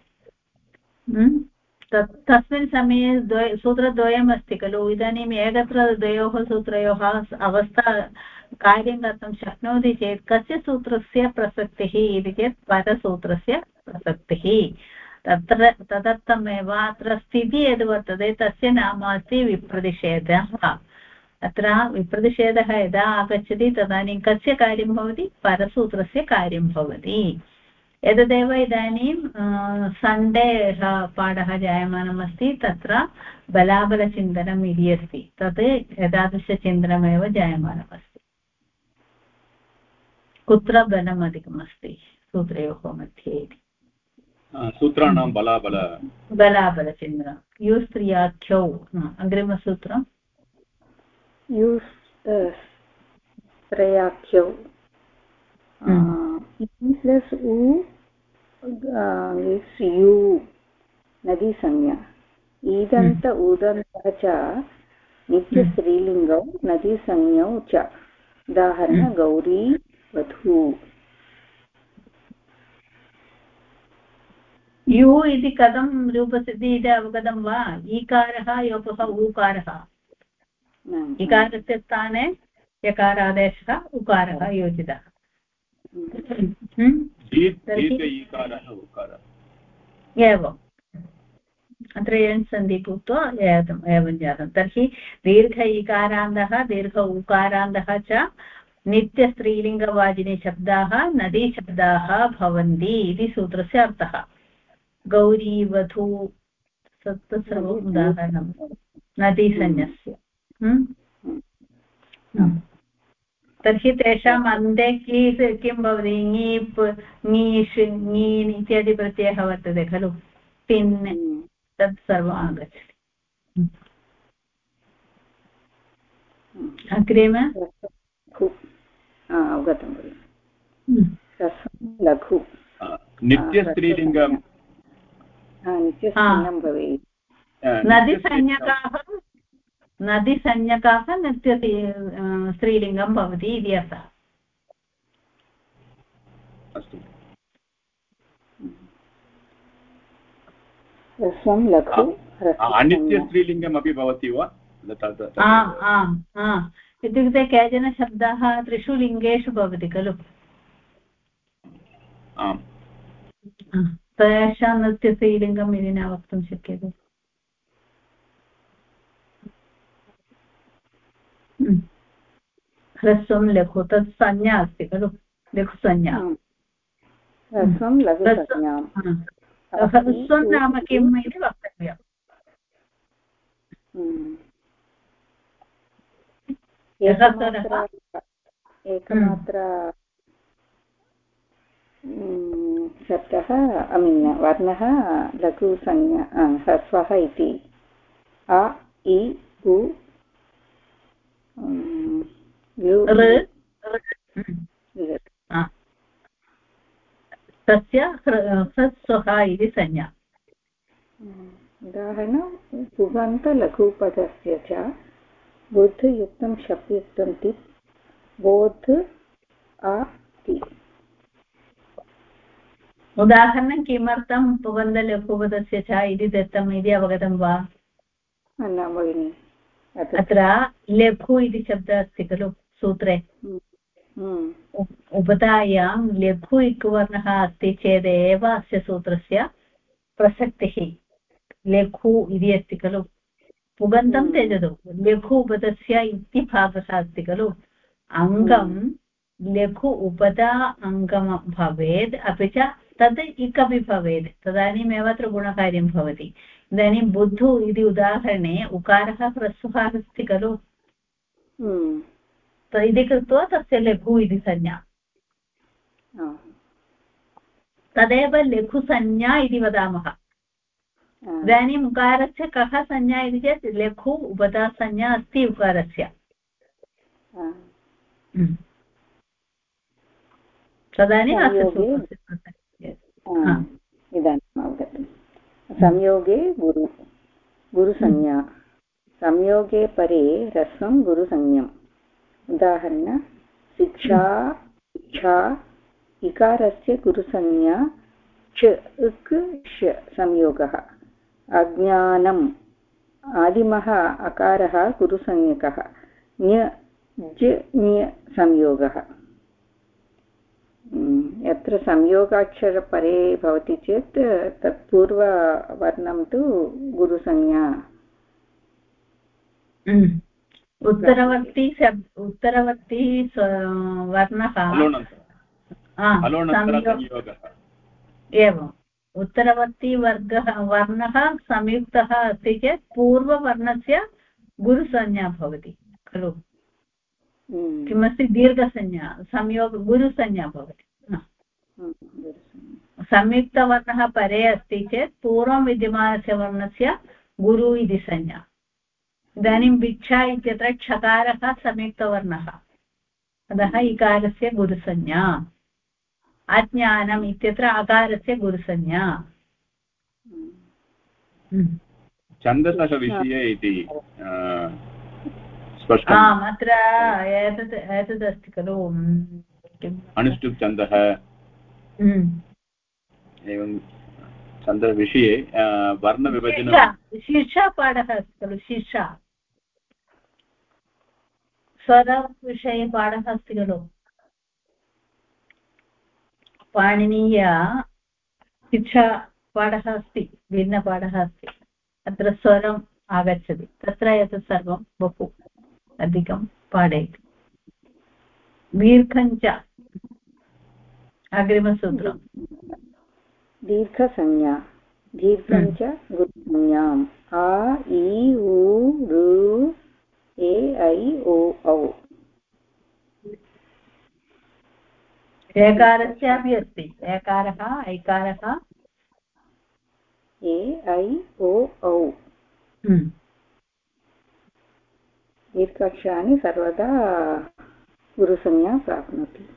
तस्मिन् समये द्वय सूत्रद्वयम् अस्ति खलु। इदानीम् एकत्र द्वयोः सूत्रयोः अवस्था कार्यं कर्तुं शक्नोति चेत् कस्य सूत्रस्य प्रसक्तिः इति चेत् परसूत्रस्य प्रसक्तिः। तत्र, तदर्थमेव अत्र स्थितिः यद् वर्तते तस्य नाम अस्ति विप्रतिषेधः। अत्र विप्रतिषेधः यदा आगच्छति तदानीं कस्य कार्यं भवति? परसूत्रस्य कार्यं भवति। एतदेव इदानीं सण्डे पाठः जायमानम् अस्ति। तत्र बलाबलचिन्तनम् इति अस्ति। तत् एतादृशचिन्तनमेव जायमानम् अस्ति। कुत्र बलम् सूत्रयोः मध्ये इति? सूत्राणां बलाबल बलाबलचिन्तनं। यूस्त्रियाख्यौ अग्रिमसूत्रं यूस् त्रयाख्यौ प्लस् उ इस् यु नदी संज्ञा ईदन्त ऊदन्तः च नित्यस्त्रीलिङ्गौ नदीसंज्ञौ च उदाहरण गौरी वधू यु इति कथं रूपसिद्धि इति अवगतं वा? ईकारः योगः ऊकारः? इकारस्य स्थाने यकारादेशः उकारः योजितः एवम् अत्र एण् सन्धि कृत्वा एतम् एवं जातं तर्हि दीर्घ इकारान्तः दीर्घ उकारान्तः च नित्यस्त्रीलिङ्गवाचिनिशब्दाः नदीशब्दाः भवन्ति इति सूत्रस्य अर्थः गौरी वधू तत् सर्वम् उदाहरणं नदीसंज्ञस्य तर्हि तेषाम् अन्ते कीस् किं भवति ङीप् ङीष् ङीन् इत्यादि प्रत्ययः वर्तते खलु पिन् तत् सर्वम् आगच्छति अग्रिम अवगतं लघु नित्यस्त्रीलिङ्गं नित्यस्त्रीलिङ्गं भवेत् नदीसंज्ञकाः नदीसंज्ञकाः नृत्य स्त्रीलिङ्गं भवति इति अर्थः। अस्तु। अनित्यस्त्रीलिङ्गमपि भवति वा? इत्युक्ते केचन शब्दाः त्रिषु लिङ्गेषु भवति खलु। तेषां नृत्यस्त्रीलिङ्गम् इति न वक्तुं शक्यते। ह्रस्वं लघु तत् संज्ञा अस्ति खलु? लघुसंज्ञा ह्रस्वं ह्रस्वं नाम किम् इति वक्तव्यम्। एकमात्र शब्दः ऐ मीन् वर्णः लघुसंज्ञा ह्रस्वः इति। अ इ उ तस्य ह्रस्वः इति संज्ञा. उदाहरणं पुगन्तलघुपदस्य च बोधयुक्तं शब्दयुक्तं तिप् बोध अति उदाहरणं किमर्थं पुगन्धलघुपदस्य च इति दत्तम् इति अवगतं वा? न भगिनि अत्र लघु इति शब्दः अस्ति खलु. सूत्रे। हम्म, हम्म। उपधायां लघु इक्वर्णः अस्ति चेदेव अस्य सूत्रस्य प्रसक्तिः। लघु इति अस्ति खलु। पुगन्तं हम्म। त्यजतु। लघु उपदस्य इति भागः अस्ति खलु। अङ्गं लघु उपदा अङ्गं भवेत् अपि च तद् इक् भवेत् तदानीमेव अत्र गुणकार्यं भवति। इदानीं बुद्धु इति उदाहरणे उकारः ह्रस्वः अस्ति खलु। इति कृत्वा तस्य लघु इति संज्ञा तदेव लघुसंज्ञा इति वदामः इदानीम् उकारस्य कः संज्ञा इति चेत् लघु उपदासंज्ञा अस्ति उकारस्य। तदानीम् इदानीम् अवगतम् संयोगे गुरु गुरुसंज्ञा संयोगे परे रसं गुरुसंज्ञम् उदाहरण, शिक्षा, इच्छा, इकारस्य गुरुसंज्ञा, च इक् श, संयोगः। अज्ञानम्, आदिमः अकारः गुरुसंज्ञकः। ञ, ज यत्र संयोगाक्षरपरे भवति चेत् तत् पूर्ववर्णं तु गुरुसंज्ञा। उत्तरवर्ती उत्तरवर्ती वर्णः एवम् उत्तरवर्ती वर्गः वर्णः संयुक्तः अस्ति चेत् पूर्ववर्णस्य गुरुसंज्ञा भवति खलु? हम्म। किमस्ति? दीर्घसंज्ञा संयोग गुरुसंज्ञा भवति। हम्म, संयुक्तवर्णः परे अस्ति चेत् पूर्वं विद्यमानस्य वर्णस्य गुरु इति संज्ञा। इदानीं भिक्षा इत्यत्र क्षकारः संयुक्तवर्णः अतः इकारस्य गुरुसंज्ञा। अज्ञानम् इत्यत्र अकारस्य गुरुसंज्ञा। हम्म। छन्दसः विषये इति आम् अत्र एतत् एतदस्ति खलु। अनुष्टुप् छन्दः एवं छन्दविषये वर्णविभजनं। शीर्षापाठः अस्ति खलु शीर्षा। स्वरविषये पाठः अस्ति खलु पाणिनीय शिक्षापाठः अस्ति भिन्नपाठः अस्ति अत्र स्वरम् आगच्छति तत्र एतत् सर्वं बहु अधिकं पाठयति दीर्घञ्च अग्रिमसूत्रं दीर्घसंज्ञा दीर्घञ्च गुरुसंज्ञाम् आ इ उ ए ऐ ओ औ एकारस्यापि अस्ति। एकारः ऐकारः। ए ऐ ओ औ दीर्घाक्षराणि सर्वदा गुरुसंज्ञा प्राप्नोति।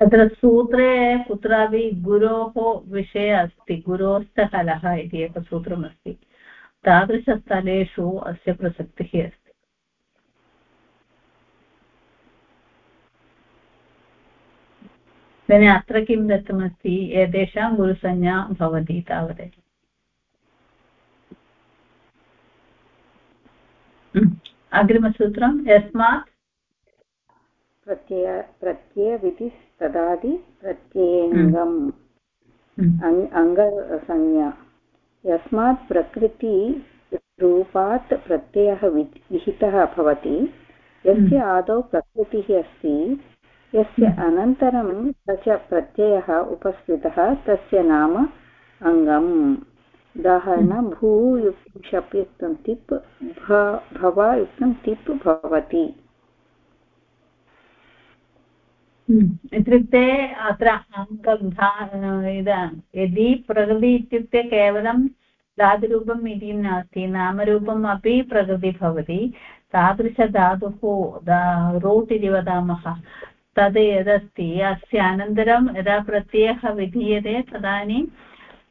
तत्र सूत्रे कुत्रापि गुरोः विषये अस्ति गुरोस्तहलः इति एकं सूत्रमस्ति। तादृशस्थलेषु अस्य प्रसक्तिः अस्ति। इदानीम् अत्र किं दत्तमस्ति? एतेषां गुरुसंज्ञा भवति तावदेव अग्रिमसूत्रं यस्मात्? प्रत्यय प्रत्ययविधि तदादि प्रत्ययेऽङ्गम् अङ्गसंज्ञा यस्मात् प्रकृति रूपात् प्रत्ययः विहितः भवति। यस्य आदौ प्रकृतिः अस्ति यस्य हम्म। अनन्तरं स च प्रत्ययः उपस्थितः तस्य नाम अङ्गम्। उदाहरण हम्म। भूयुक्तं तिप् भवायुक्तं तिप् भवति। इत्युक्ते अत्र अङ्गं यदि प्रकृति इत्युक्ते केवलं धातुरूपम् इति नास्ति, नामरूपम् अपि प्रकृति भवति, तादृशधातुः रोट् इति वदामः, तद् यदस्ति, अस्य अनन्तरं यदा प्रत्ययः विधीयते, तदानीं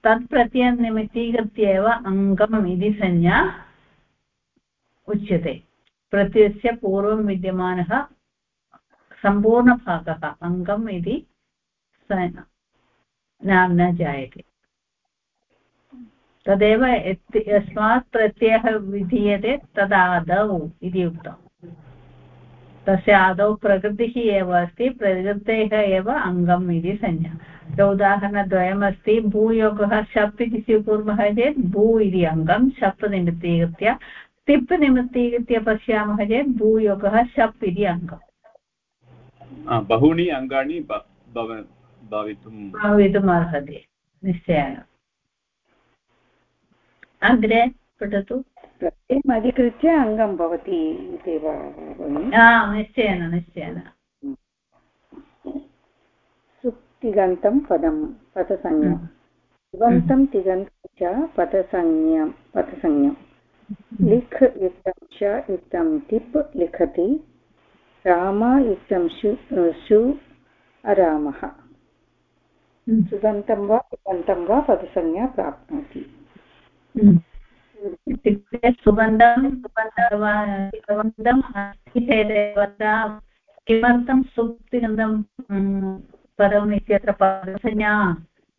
तत् प्रत्ययनिमित्तीकृत्य एव अङ्गम् इति संज्ञा उच्यते, प्रत्ययस्य पूर्वं विद्यमानः सम्पूर्णभागः अङ्गम् इति नाम्ना जायते। तदेव यस्मात् प्रत्ययः विधीयते तदादौ इति उक्तम्। तस्य आदौ प्रकृतिः एव अस्ति, प्रकृतेः एव अङ्गम् इति संज्ञा। उदाहरणद्वयमस्ति भूयोगः शप् इति स्वीकुर्मः चेत् भू इति अङ्गं, शप् निमित्तीकृत्य, तिप् निमित्तीकृत्य पश्यामः चेत् भूयोगः शप् इति अङ्गम्। बहूनि अङ्गानि भवितुं भवितुम् अर्हति निश्चयेन अग्रे पठतु प्रत्ययम् अधिकृत्य अङ्गं भवति इत्येव निश्चयेन निश्चयेन सुप्तिगन्तं पदं पदसंज्ञा हम्म। तिगन्तं च पदसंज्ञं पदसंज्ञं लिख् युक्तं च युक्तं तिप् लिखति राम युक्तं शु शु अरामः हम्म। सुगन्तं वा सुगन्तं वा पदसंज्ञा प्राप्नोति हम्म। इत्युक्ते सुगन्धं सुगन्धम् अस्ति चेदेव किमर्थं सुप्तिगन्धं पदम् इत्यत्र पदसंज्ञा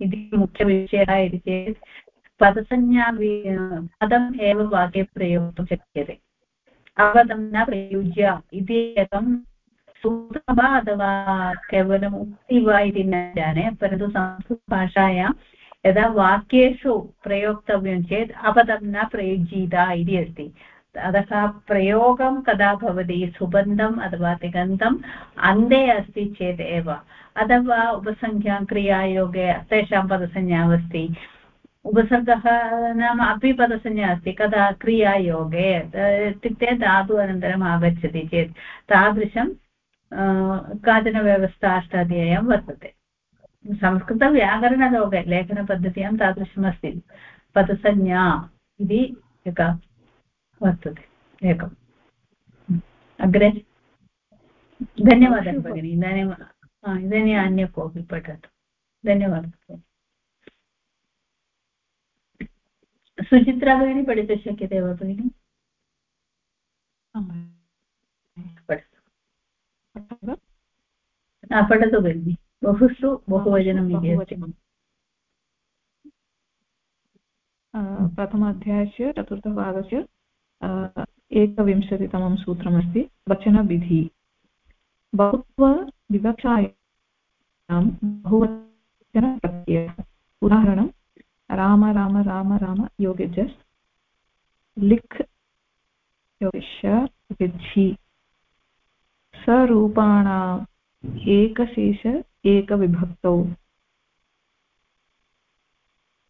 इति मुख्यविषयः इति चेत् पदसंज्ञा पदम् एव वाक्ये प्रयोक्तुं शक्यते अवदं न प्रयुज्य इति एकं सूत्रं वा अथवा केवलम् उक्ति वा इति न जाने, परन्तु संस्कृतभाषायां यदा वाक्येषु प्रयोक्तव्यं चेत् न प्रयुज्यीत इति अस्ति। अतः प्रयोगं कदा भवति? सुबन्धम् अथवा तिगन्तम् अन्ते अस्ति चेत् एव। अथवा उपसङ्ख्यां क्रियायोगे, तेषां पदसंज्ञा उपसर्गः नाम अपि पदसंज्ञा अस्ति कदा क्रियायोगे इत्युक्ते धातु अनन्तरम् आगच्छति चेत् तादृशं काचन व्यवस्था अष्टाध्याय्यां वर्तते। संस्कृतव्याकरणलोके लेखनपद्धत्यां तादृशमस्ति। पदसंज्ञा इति एका वर्तते, एकम्। अग्रे? धन्यवादः, भगिनि। इदानीम् इदानीम् अन्य कोऽपि पठतु। धन्यवादः। सुचित्रा भगिनी पठितुं शक्यते वा भगिनि पठतु भगिनि बहुषु बहुवचनम् इति अस्ति प्रथमाध्यायस्य चतुर्थभागस्य एकविंशतितमं सूत्रमस्ति वचनविधि. बहुत्वविवक्षायां बहुवचनप्रत्ययः. उदाहरणं राम राम राम राम, योगिजस्। लिख् योगिश विद्धि सरूपाणाम् एकशेष एकविभक्तौ।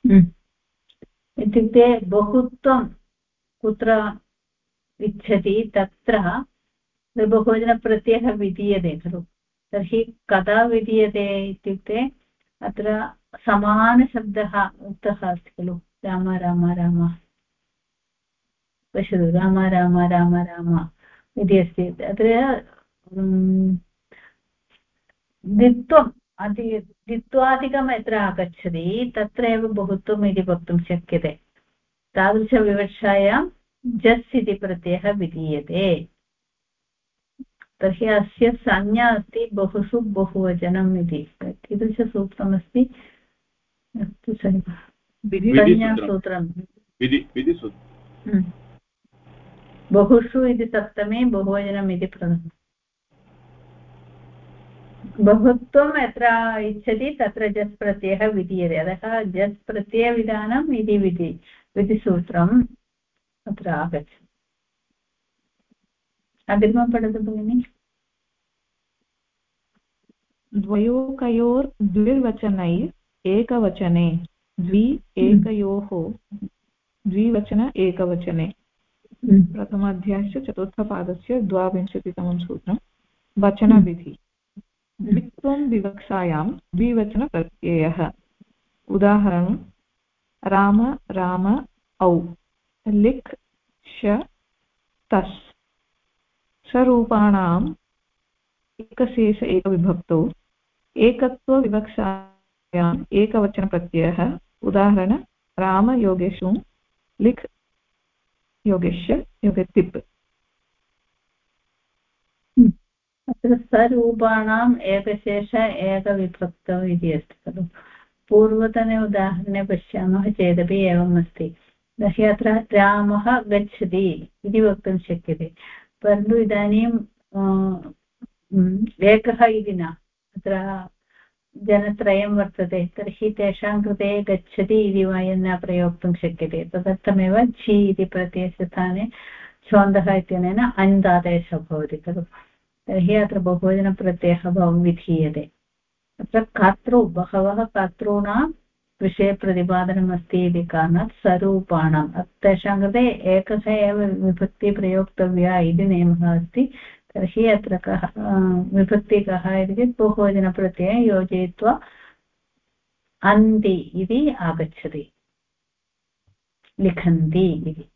हम्म। इत्युक्ते बहुत्वं कुत्र इच्छति तत्र बहुवचनप्रत्ययः विधीयते खलु। तर्हि कदा विधीयते इत्युक्ते अत्र समानशब्दः उक्तः अस्ति खलु राम राम राम पश्यतु राम राम राम राम इति अस्ति अत्र द्वित्वम् अति द्वित्वादिकम् यत्र आगच्छति तत्र एव बहुत्वम् इति वक्तुं शक्यते तादृशविवक्षायां जस् इति प्रत्ययः विधीयते तर्हि अस्य संज्ञा अस्ति बहुषु बहुवचनम् इति कीदृशसूत्रमस्ति अस्तु संज्ञासूत्रं हम्म। बहुषु इति सप्तमे बहुवचनम् इति प्रथमम्। बहुत्वं यत्र इच्छति तत्र जस् प्रत्ययः विधीयते। अतः जस् प्रत्ययविधानम् इति विधि विधिसूत्रम् अत्र आगच्छति अग्रिमं पठतु भगिनि द्वयोकयोर्द्विर्वचनैः एकवचने द्वि एकयोः द्विवचन एकवचने। हम्म। प्रथमाध्यायस्य चतुर्थपादस्य द्वाविंशतितमं सूत्रं वचनविधि। द्वित्वं विवक्षायां द्विवचनप्रत्ययः। उदाहरणं राम राम औ। लिख् श तस्। स्वरूपाणाम् एकशेष एकविभक्तौ एकत्वविवक्षायाम् एकवचनप्रत्ययः। उदाहरण राम योगेषु लिख् योगेश्य, योगतिप्। अत्र स्वरूपाणाम् एकशेष एकविभक्तौ इति अस्ति खलु। पूर्वतने उदाहरणे पश्यामः चेदपि एवम् अस्ति तर्हि अत्र रामः गच्छति इति वक्तुं शक्यते। परन्तु इदानीं एकः इति न। अत्र जनत्रयं वर्तते, तर्हि तेषां कृते गच्छति इति वयं न प्रयोक्तुं शक्यते। तदर्थमेव झि इति प्रत्ययस्य स्थाने छोन्दः इत्यनेन अन्दादेशः भवति खलु। तर्हि अत्र बहुवचनप्रत्ययः विधीयते। अत्र कर्तृ, बहवः कर्तॄणां विषयप्रतिपादनमस्ति इति कारणात् स्वरूपाणां तेषां कृते एकः एव विभक्ति प्रयोक्तव्या इति नियमः अस्ति। तर्हि अत्र कः विभक्ति कः इति चेत् बहुवचनप्रत्ययं योजयित्वा अन्ति इति आगच्छति। लिखन्ति इति।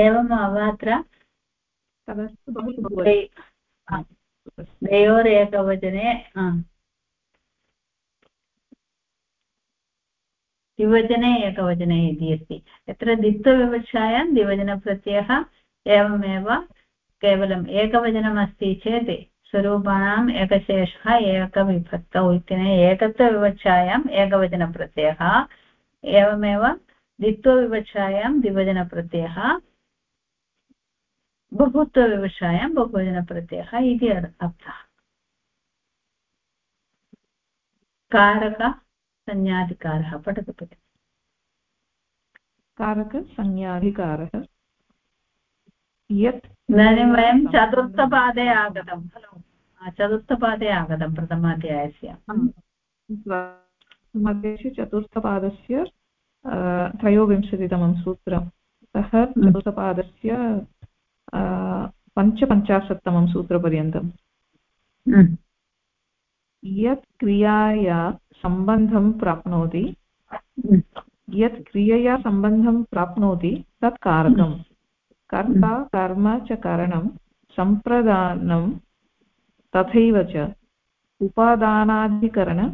एवम् अत्र द्वयोरेकवचने द्विवचने एकवचने इति अस्ति। यत्र द्वित्वविवक्षायां द्विवचनप्रत्ययः एवमेव केवलम् एकवचनम् अस्ति चेत् स्वरूपाणाम् एकशेषः एकविभक्तौ इत्यनेन एकत्वविवक्षायाम् एकवचनप्रत्ययः, एवमेव द्वित्वविवक्षायां द्विवचनप्रत्ययः बहुत्वव्यवसायं बहुवचनप्रत्ययः इति अर्थः। कारकसंज्ञाधिकारः पठतु भगिनि कारकसंज्ञाधिकारः यत् इदानीं वयं चतुर्थपादे आगतं खलु? चतुर्थपादे आगतं प्रथमाध्यायस्य। चतुर्थपादस्य त्रयोविंशतितमं सूत्रं सः चतुर्थपादस्य पञ्चपञ्चाशत्तमं सूत्रपर्यन्तम्। यत् क्रियाया सम्बन्धं प्राप्नोति। यत् क्रियया सम्बन्धं प्राप्नोति तत् कारकम्। कर्ता हम्म। कर्म च कारणं सम्प्रदानं तथैव च उपादानाधिकरण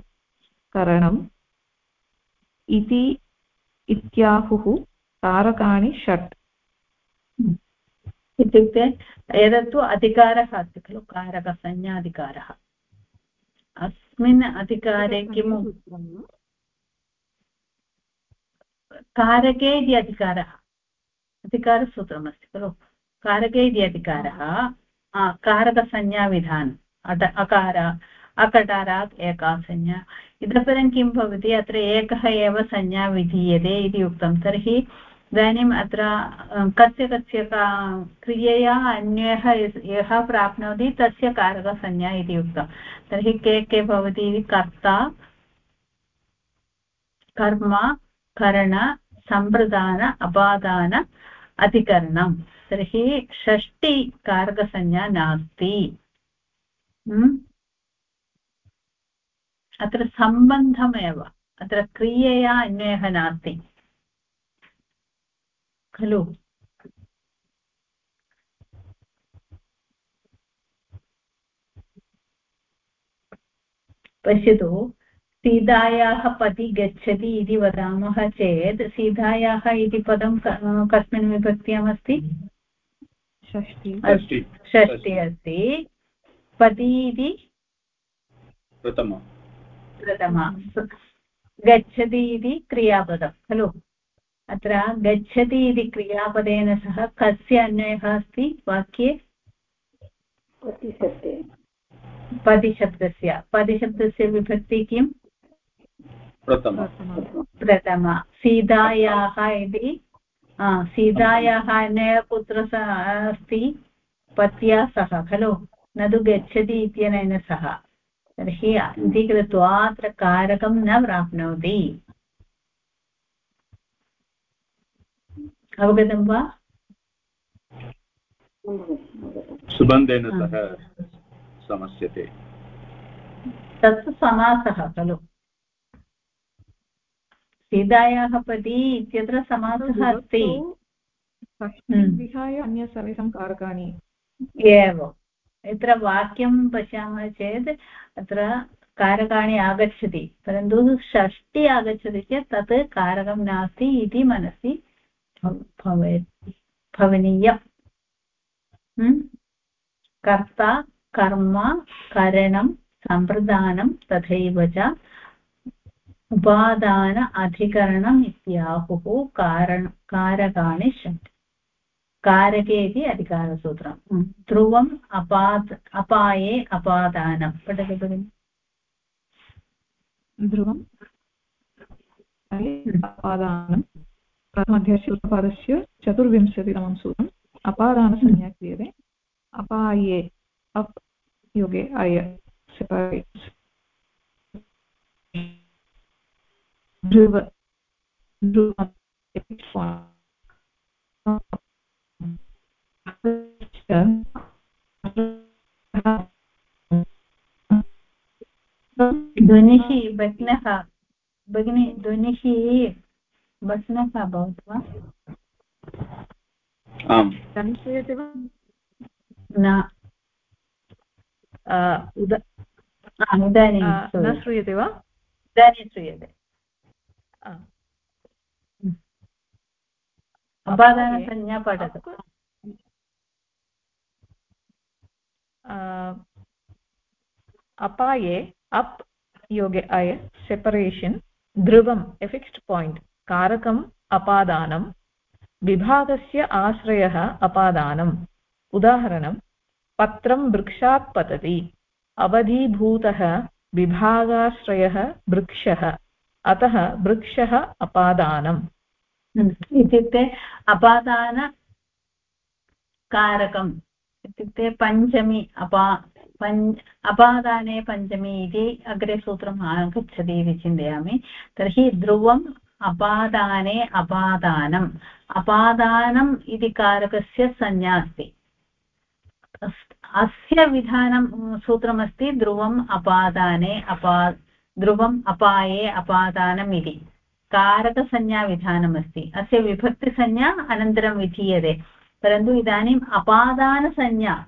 करणम् इति इत्याहुः कारकाणि षट्। इत्युक्ते एतत्तु अधिकारः अस्ति खलु कारकसंज्ञाधिकारः अस्मिन् अधिकारे किम् कारके इति अधिकारः। अधिकारसूत्रमस्ति खलु? कारके इति अधिकारः? कारकसंज्ञाविधानम् अट अकार अकटारात् एका संज्ञा। इतः परं किं भवति? अत्र एकः एव संज्ञा विधीयते इति उक्तं। तर्हि इदानीम् अत्र कस्य कस्य का क्रियया अन्यः यः प्राप्नोति तस्य कारकसंज्ञा इति उक्तं। तर्हि के के भवति इति? कर्ता कर्म करण सम्प्रदान अपादान अधिकरणं। तर्हि षष्टिकारकसंज्ञा नास्ति। अत्र सम्बन्धमेव। अत्र क्रियया अन्वयः नास्ति। खलु? पश्यतु। सीतायाः पति गच्छति इति वदामः चेत् सीतायाः इति पदं कस्मिन् विभक्त्यामस्ति? षष्टि षष्टि अस्ति। पति इति? प्रथम। प्रथमा। गच्छति इति क्रियापदं खलु? अत्र गच्छति इति क्रियापदेन सह कस्य अन्वयः अस्ति वाक्ये? पदिशब्दस्य। पदिशब्दस्य विभक्ति किम्? प्रथमा। सीतायाः इति सीतायाः अन्यः कुत्र अस्ति पत्या सह खलु? न तु गच्छति इत्यनेन सह। तर्हि इति कृत्वा अत्र कारकं न प्राप्नोति। अवगतं वा? सुबन्धेन सह समस्यते। तत्तु समासः खलु? सीतायाः पति इत्यत्र समासः अस्ति। विहाय अन्य सर्वेषां कारकाणि। एव। यत्र वाक्यं पश्यामः चेत् अत्र कारकाणि आगच्छति परन्तु षष्टि आगच्छति चेत् तत् कारकं नास्ति इति मनसि भवनीयम्। कर्ता कर्म करणं सम्प्रदानं तथैव च उपादान अधिकरणम् इत्याहुः कारण कारकाणि षट् कारके इति अधिकारसूत्रं ध्रुवम् अपात् अपाये अपादानं पठतु भगिनि ध्रुवम् अपादानं प्रथमाध्यायस्य चतुर्विंशतितमं सूत्रम् अपादानसंज्ञा क्रियते अपाये अप् योगे अय ध्रुव ध्रुवम् ध्वनिः भग्नः भगिनि ध्वनिः भग्नः अभवत् वा आम्। श्रूयते वा न इदानीं न श्रूयते वा? इदानीं श्रूयते। अपादानसंज्ञा पठतु अपाये अप् योगे अय सेपरेशन् ध्रुवम् ए फिक्स्ड् पायिण्ट् कारकम् अपादानं विभागस्य आश्रयः अपादानम् उदाहरणं पत्रं वृक्षात् पतति अवधीभूतः विभागाश्रयः वृक्षः अतः वृक्षः अपादानम् इत्युक्ते अपादानकारकम् इत्युक्ते पञ्चमी अपा पञ्च अपादाने पञ्चमी इति अग्रे सूत्रम् आगच्छति इति चिन्तयामि तर्हि ध्रुवम् अपादाने अपादानम् अपादानम् इति कारकस्य संज्ञा अस्ति अस्य विधानं सूत्रमस्ति ध्रुवम् अपादाने अपा ध्रुवम् अपाये अपादानम् इति कारकसंज्ञाविधानमस्ति। अस्य विभक्तिसंज्ञा अनन्तरं विधीयते। परन्तु इदानीम् अपादानसंज्ञा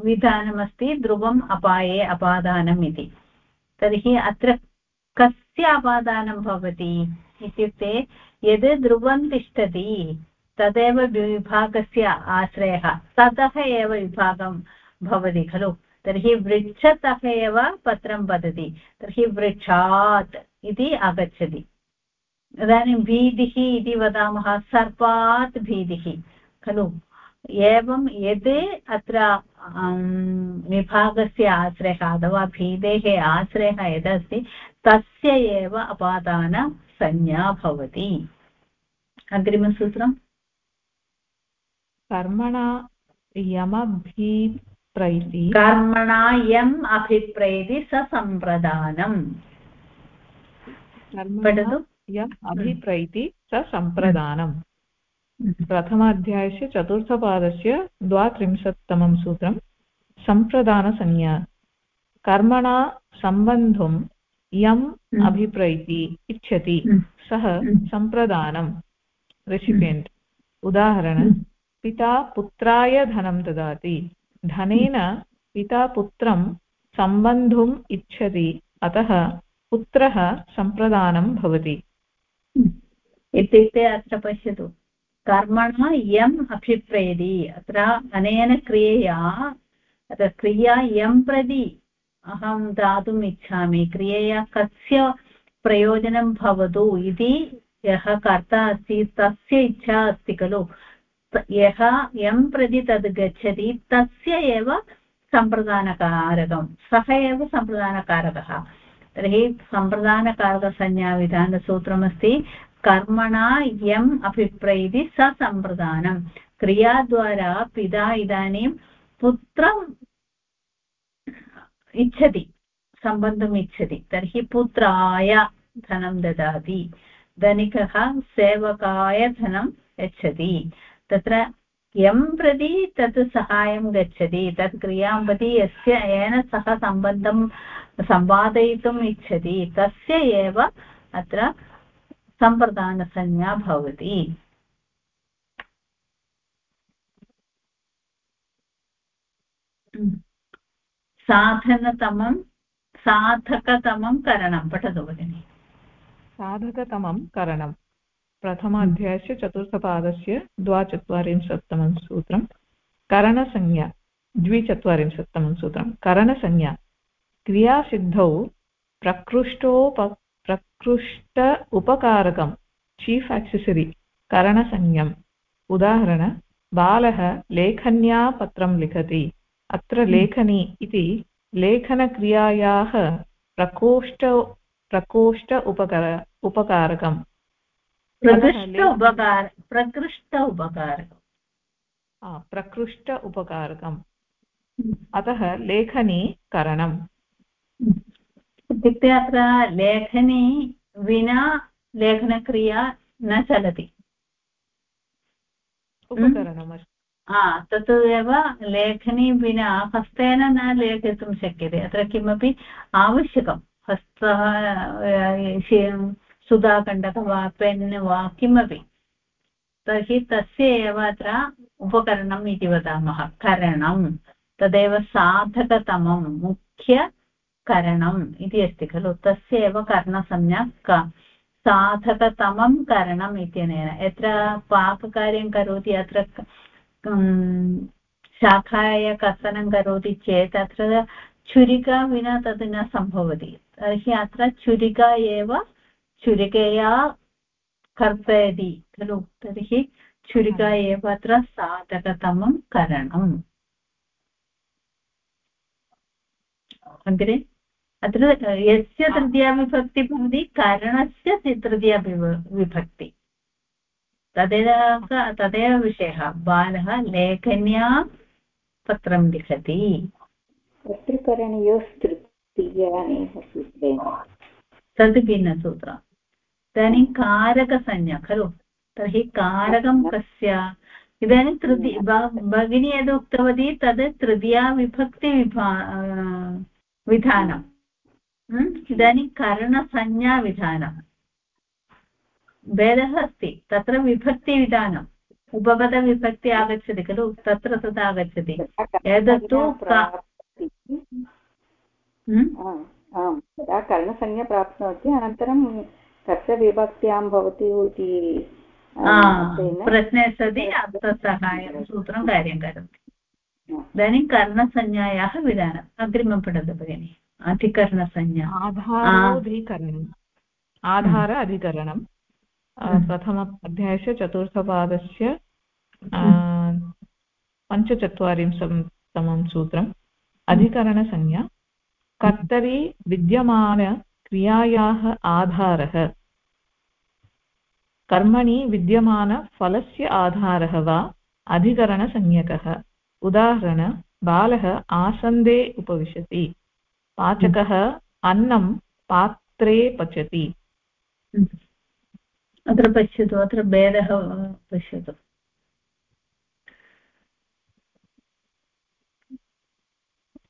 विधानमस्ति ध्रुवम् अपाये अपादानम् इति। तर्हि अत्र कस्य अपादानं भवति इत्युक्ते, यद् ध्रुवं तिष्ठति, तदेव विभागस्य आश्रयः, ततः एव विभागं भवति खलु। तर्हि वृक्षतः एव पत्रं पतति तर्हि वृक्षात् इति आगच्छति। इदानीं भीतिः इति वदामः, सर्पात् भीतिः, खलु? एवं यद् अत्र विभागस्य आश्रयः अथवा भीतेः आश्रयः यदस्ति, तस्य एव अपादानसंज्ञा भवति। अग्रिमसूत्रम्? कर्मणा यमभिप्रैति कर्मणा यम् अभिप्रैति स सम्प्रदानम्। पठतु। यम् अभिप्रैति स सम्प्रदानम्। प्रथमाध्यायस्य चतुर्थपादस्य द्वात्रिंशत्तमं सूत्रं सम्प्रदानसंज्ञा। कर्मणा सम्बन्धुं यम् हम्म। अभिप्रैति इच्छति हम्म। सः हम्म। सम्प्रदानं। रेसिपियण्ट् उदाहरण पिता पुत्राय धनं ददाति। धनेन पिता पुत्रं सम्बन्धुम् इच्छति, अतः पुत्रः सम्प्रदानं भवति। इत्युक्ते अत्र पश्यतु, कर्मणा यम् अभिप्रेति अत्र अनेन क्रियया, अत्र क्रिया यं प्रति अहं दातुम् इच्छामि, क्रियया कस्य प्रयोजनं भवतु इति यः कर्ता अस्ति, तस्य इच्छा अस्ति खलु। यः यं प्रति तद् गच्छति, तस्य एव सम्प्रदानकारकं। सः एव सम्प्रदानकारकः। तर्हि सम्प्रदानकारकसंज्ञाविधानसूत्रमस्ति कर्मणा यम् अभिप्रैति स सम्प्रदानं। क्रियाद्वारा पिता इदानीं पुत्रम् इच्छति, सम्बन्धम् इच्छति। तर्हि पुत्राय धनं ददाति, धनिकः सेवकाय धनं यच्छति। तत्र यं प्रति तत् सहायं गच्छति? तत् क्रियाँ प्रति यस्य येन सह सम्बन्धं सम्पादयितुम् इच्छति, तस्य एव अत्र सम्प्रदानसंज्ञा भवति। साधनतमं, साधकतमं करणं, पठतु भगिनि। साधकतमं करणं। प्रथमाध्यायस्य चतुर्थपादस्य द्वाचत्वारिंशत्तमं सूत्रं करणसंज्ञा द्विचत्वारिंशत्तमं सूत्रं करणसंज्ञा क्रियासिद्धौ प्रकृष्टोप प्रकृष्ट उपकारकं चीफ् एक्सेसरि करणसंज्ञम् उदाहरण बालः लेखन्या पत्रं लिखति अत्र हम्म। लेखनी इति लेखनक्रियायाः प्रकोष्ठ प्रकोष्ठ उपकार उपकारकम् प्रकृष्ट उपकार प्रकृष्ट उपकारकम् प्रकृष्ट उपकारकम्। अतः लेखनी करणम्। इत्युक्ते अत्र लेखनी विना लेखनक्रिया न चलति हा तत् एव लेखनी विना हस्तेन न लेखितुं शक्यते अत्र किमपि आवश्यकं हस्तः सुधाखण्डः वा पेन् वा किमपि तर्हि तस्य एव अत्र उपकरणम् इति वदामः। करणं तदेव साधकतमं मुख्य करणम् इति अस्ति खलु। तस्य एव कर्णसंज्ञा का। साधकतमं करणम् इत्यनेन। यत्र पाककार्यं करोति, अत्र शाखाय कर्तनं करोति चेत् अत्र छुरिका विना तद् न सम्भवति। तर्हि अत्र छुरिका एव छुरिकया कर्तयति खलु? तर्हि छुरिका एव अत्र साधकतमं करणम्। अग्रे? अत्र यस्य तृतीया विभक्ति भवति करणस्य तृतीया विभक्ति। तदेव तदेव विषयः। बालः लेखन्या पत्रं लिखति। सूत्रेण। तद् भिन्नसूत्रम् इदानीं कारकसंज्ञा खलु? तर्हि कारकं कस्य? इदानीं तृतीय भगिनी यद् उक्तवती तद् तृतीया विभक्तिविभा विधानम् इदानीं करणसंज्ञाविधानं भेदः अस्ति। तत्र विभक्तिविधानं उपपदविभक्ति आगच्छति खलु? तत्र तथा आगच्छति। एतत्तु कर्णसंज्ञा प्राप्नोति अनन्तरं कस्य विभक्त्यां भवति इति प्रश्ने सति अर्थसहायं सूत्रं कार्यं करोति। इदानीं कर्णसंज्ञायाः विधानम् अग्रिमं पठतु भगिनि अधिकरणसंज्ञा। आधारोधिकरणम् आधार अधिकरणं प्रथम अध्यायस्य चतुर्थपादस्य पञ्चचत्वारिंशतमं सूत्रम्। अधिकरणसंज्ञा। कर्तरि विद्यमानक्रियायाः आधारः। कर्मणि विद्यमानफलस्य आधारः वा? अधिकरणसंज्ञकः। उदाहरण, बालः आसन्दे उपविशति। पाचकः, अन्नं पात्रे पचति। अत्र पश्यतु, अत्र भेदः पश्यतु।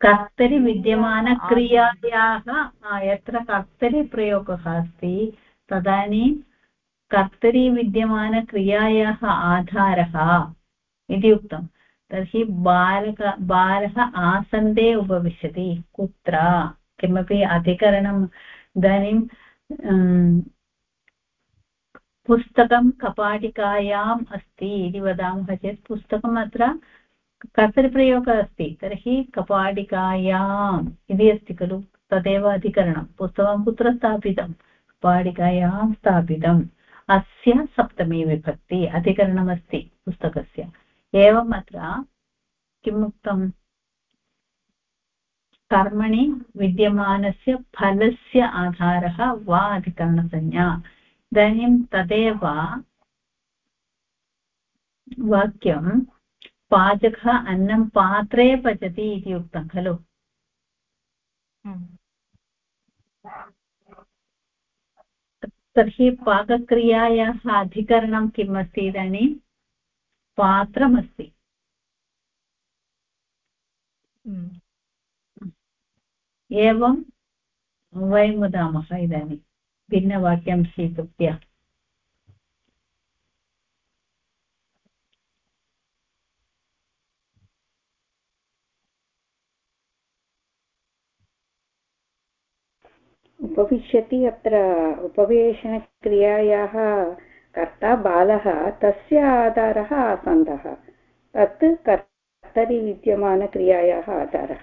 कर्तरि विद्यमानक्रियायाः यत्र कर्तरि प्रयोगः अस्ति तदानीं कर्तरि विद्यमानक्रियायाः आधारः इति उक्तं। तर्हि बालक बालः आसन्दे उपविशति कुत्र? किमपि अधिकरणम् इदानीं पुस्तकं कपाटिकायाम् अस्ति इति वदामः चेत् पुस्तकम् अत्र कर्तरिप्रयोगः अस्ति तर्हि कपाटिकायाम् इति अस्ति खलु, तदेव अधिकरणं। पुस्तकं कुत्र स्थापितं कपाटिकायां स्थापितम्। अस्य सप्तमी विभक्ति, अधिकरणमस्ति पुस्तकस्य। एवम् अत्र किम् उक्तम्? कर्मणि विद्यमानस्य फलस्य आधारः वा अधिकरणसंज्ञा? इदानीं तदेव वाक्यं पाचकः अन्नं पात्रे पचति इति उक्तं खलु? तर्हि पाकक्रियायाः अधिकरणं किम् अस्ति इदानीं? पात्रमस्ति। एवं वयं वदामः इदानीं भिन्नवाक्यं स्वीकृत्य। उपविशति अत्र उपवेशनक्रियायाः कर्ता बालः तस्य आधारः आसन्दः। तत् कर्तरि विद्यमानक्रियायाः आधारः।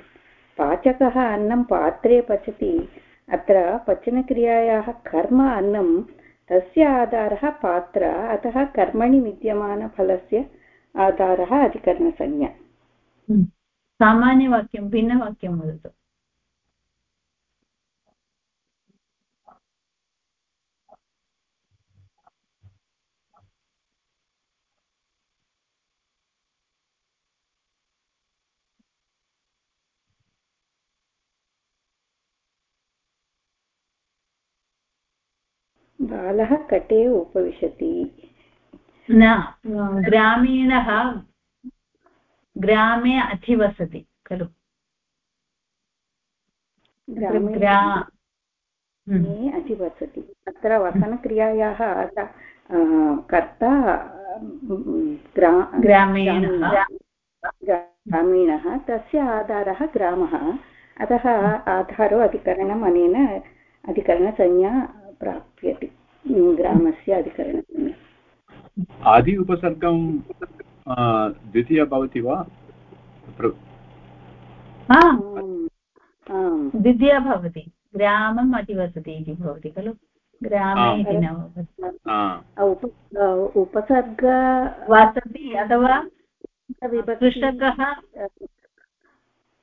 पाचकः अन्नं पात्रे पचति। अत्र पचनक्रियायाः कर्म अन्नं तस्य आधारः पात्र, अतः कर्मणि विद्यमानफलस्य आधारः अधिकरणसंज्ञा। सामान्यवाक्यं, भिन्नवाक्यं वदतु। बालः कटे उपविशति। न ग्रामीणः ग्रामे अधिवसति खलु। ग्रामे अधिवसति। अत्र वसनक्रियायाः कर्ता ग्रामीणः। ग्रामीणः। तस्य आधारः ग्रामः। अतः आधारो अधिकरणम् अनेन अधिकरणसंज्ञा प्राप्यते। ग्रामस्य अधिकरणं आदि उपसर्गं द्वितीय भवति वा? द्वितीया भवति। ग्रामम् अधिवसति इति भवति खलु। ग्रामे इति न उपसर्ग वसति अथवा कृषकः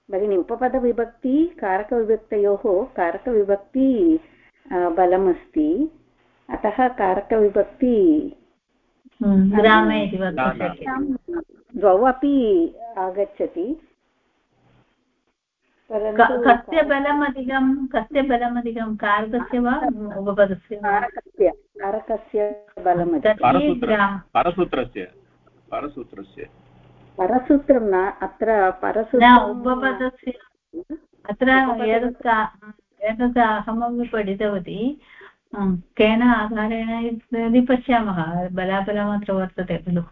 भगिनि उपपदविभक्ति कारकविभक्तयोः कारकविभक्ति बलमस्ति। अतः कारकविभक्ति हम्म, ग्रामे इति द्वौ अपि आगच्छति। कस्य बलम् अधिकं कस्य बलम् अधिकं कारकस्य वा उपपदस्य कारकस्य कारकस्य बलम् परसूत्रस्य परसूत्रस्य। परसूत्रं न अत्र परसूत्र उपपदस्य। अत्र एतत् एतत् अहमपि पठितवती केन आधारेण इति पश्यामः बलाबलम् अत्र वर्तते खलु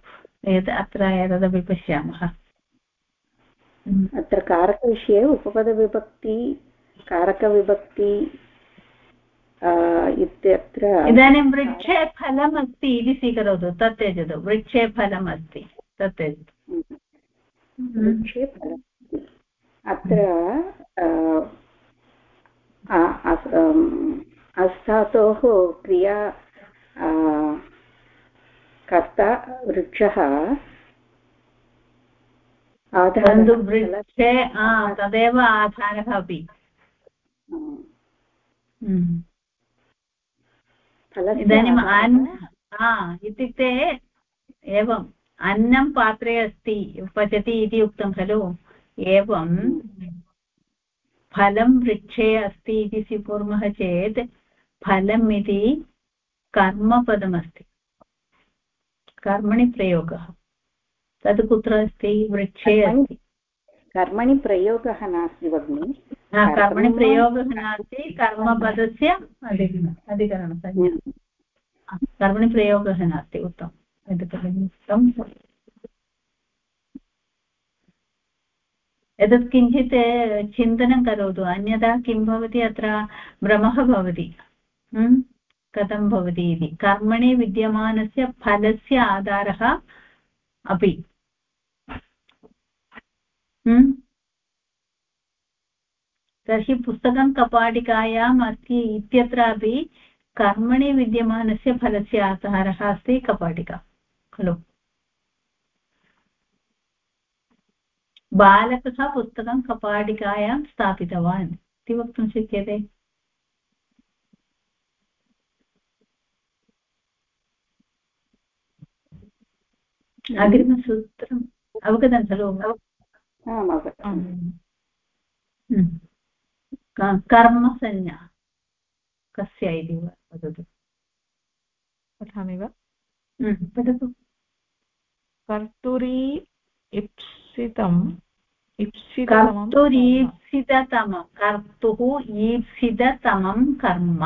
एतत् अत्र एतदपि पश्यामः। अत्र कारकविषये उपपदविभक्ति कारकविभक्ति इत्यत्र इदानीं वृक्षे फलम् अस्ति इति स्वीकरोतु तत् त्यजतु वृक्षे फलम् अस्ति तत् त्यजतु। वृक्षे फलम् अत्र अस्तातोः क्रिया कर्ता वृक्षः वृक्षे तदेव आधारः अपि। हम्म। इदानीम् अन् इत्युक्ते एवम् अन्नं पात्रे अस्ति पचति इति उक्तं खलु? एवं फलं वृक्षे अस्ति इति स्वीकुर्मः चेत् फलम् इति कर्मपदमस्ति। कर्मणि प्रयोगः। तद् कुत्र अस्ति? वृक्षे अस्ति। कर्मणि प्रयोगः नास्ति भगिनि। कर्मणि प्रयोगः नास्ति। कर्मपदस्य अधिकरणसंज्ञा। कर्मणि प्रयोगः नास्ति। उत्तमम्। उत्तमम्। एतत् किञ्चित् चिन्तनं करोतु। अन्यथा किं भवति? अत्र भ्रमः भवति। कथं भवति इति। कर्मणि विद्यमानस्य फलस्य आधारः अपि। तर्हि पुस्तकं कपाटिकायाम् अस्ति इत्यत्रापि कर्मणि विद्यमानस्य फलस्य आधारः अस्ति कपाटिका। खलु? बालकः पुस्तकं कपाटिकायां स्थापितवान्। इति वक्तुं शक्यते। अग्रिमसूत्रम् अवगतं खलु? कर्मसंज्ञा। कस्य इति वदतु। पठामि वा? वदतु। कर्तुरी इप्सितम् कर्तुरीप्सिततमं कर्तुः ईप्सिततमं कर्म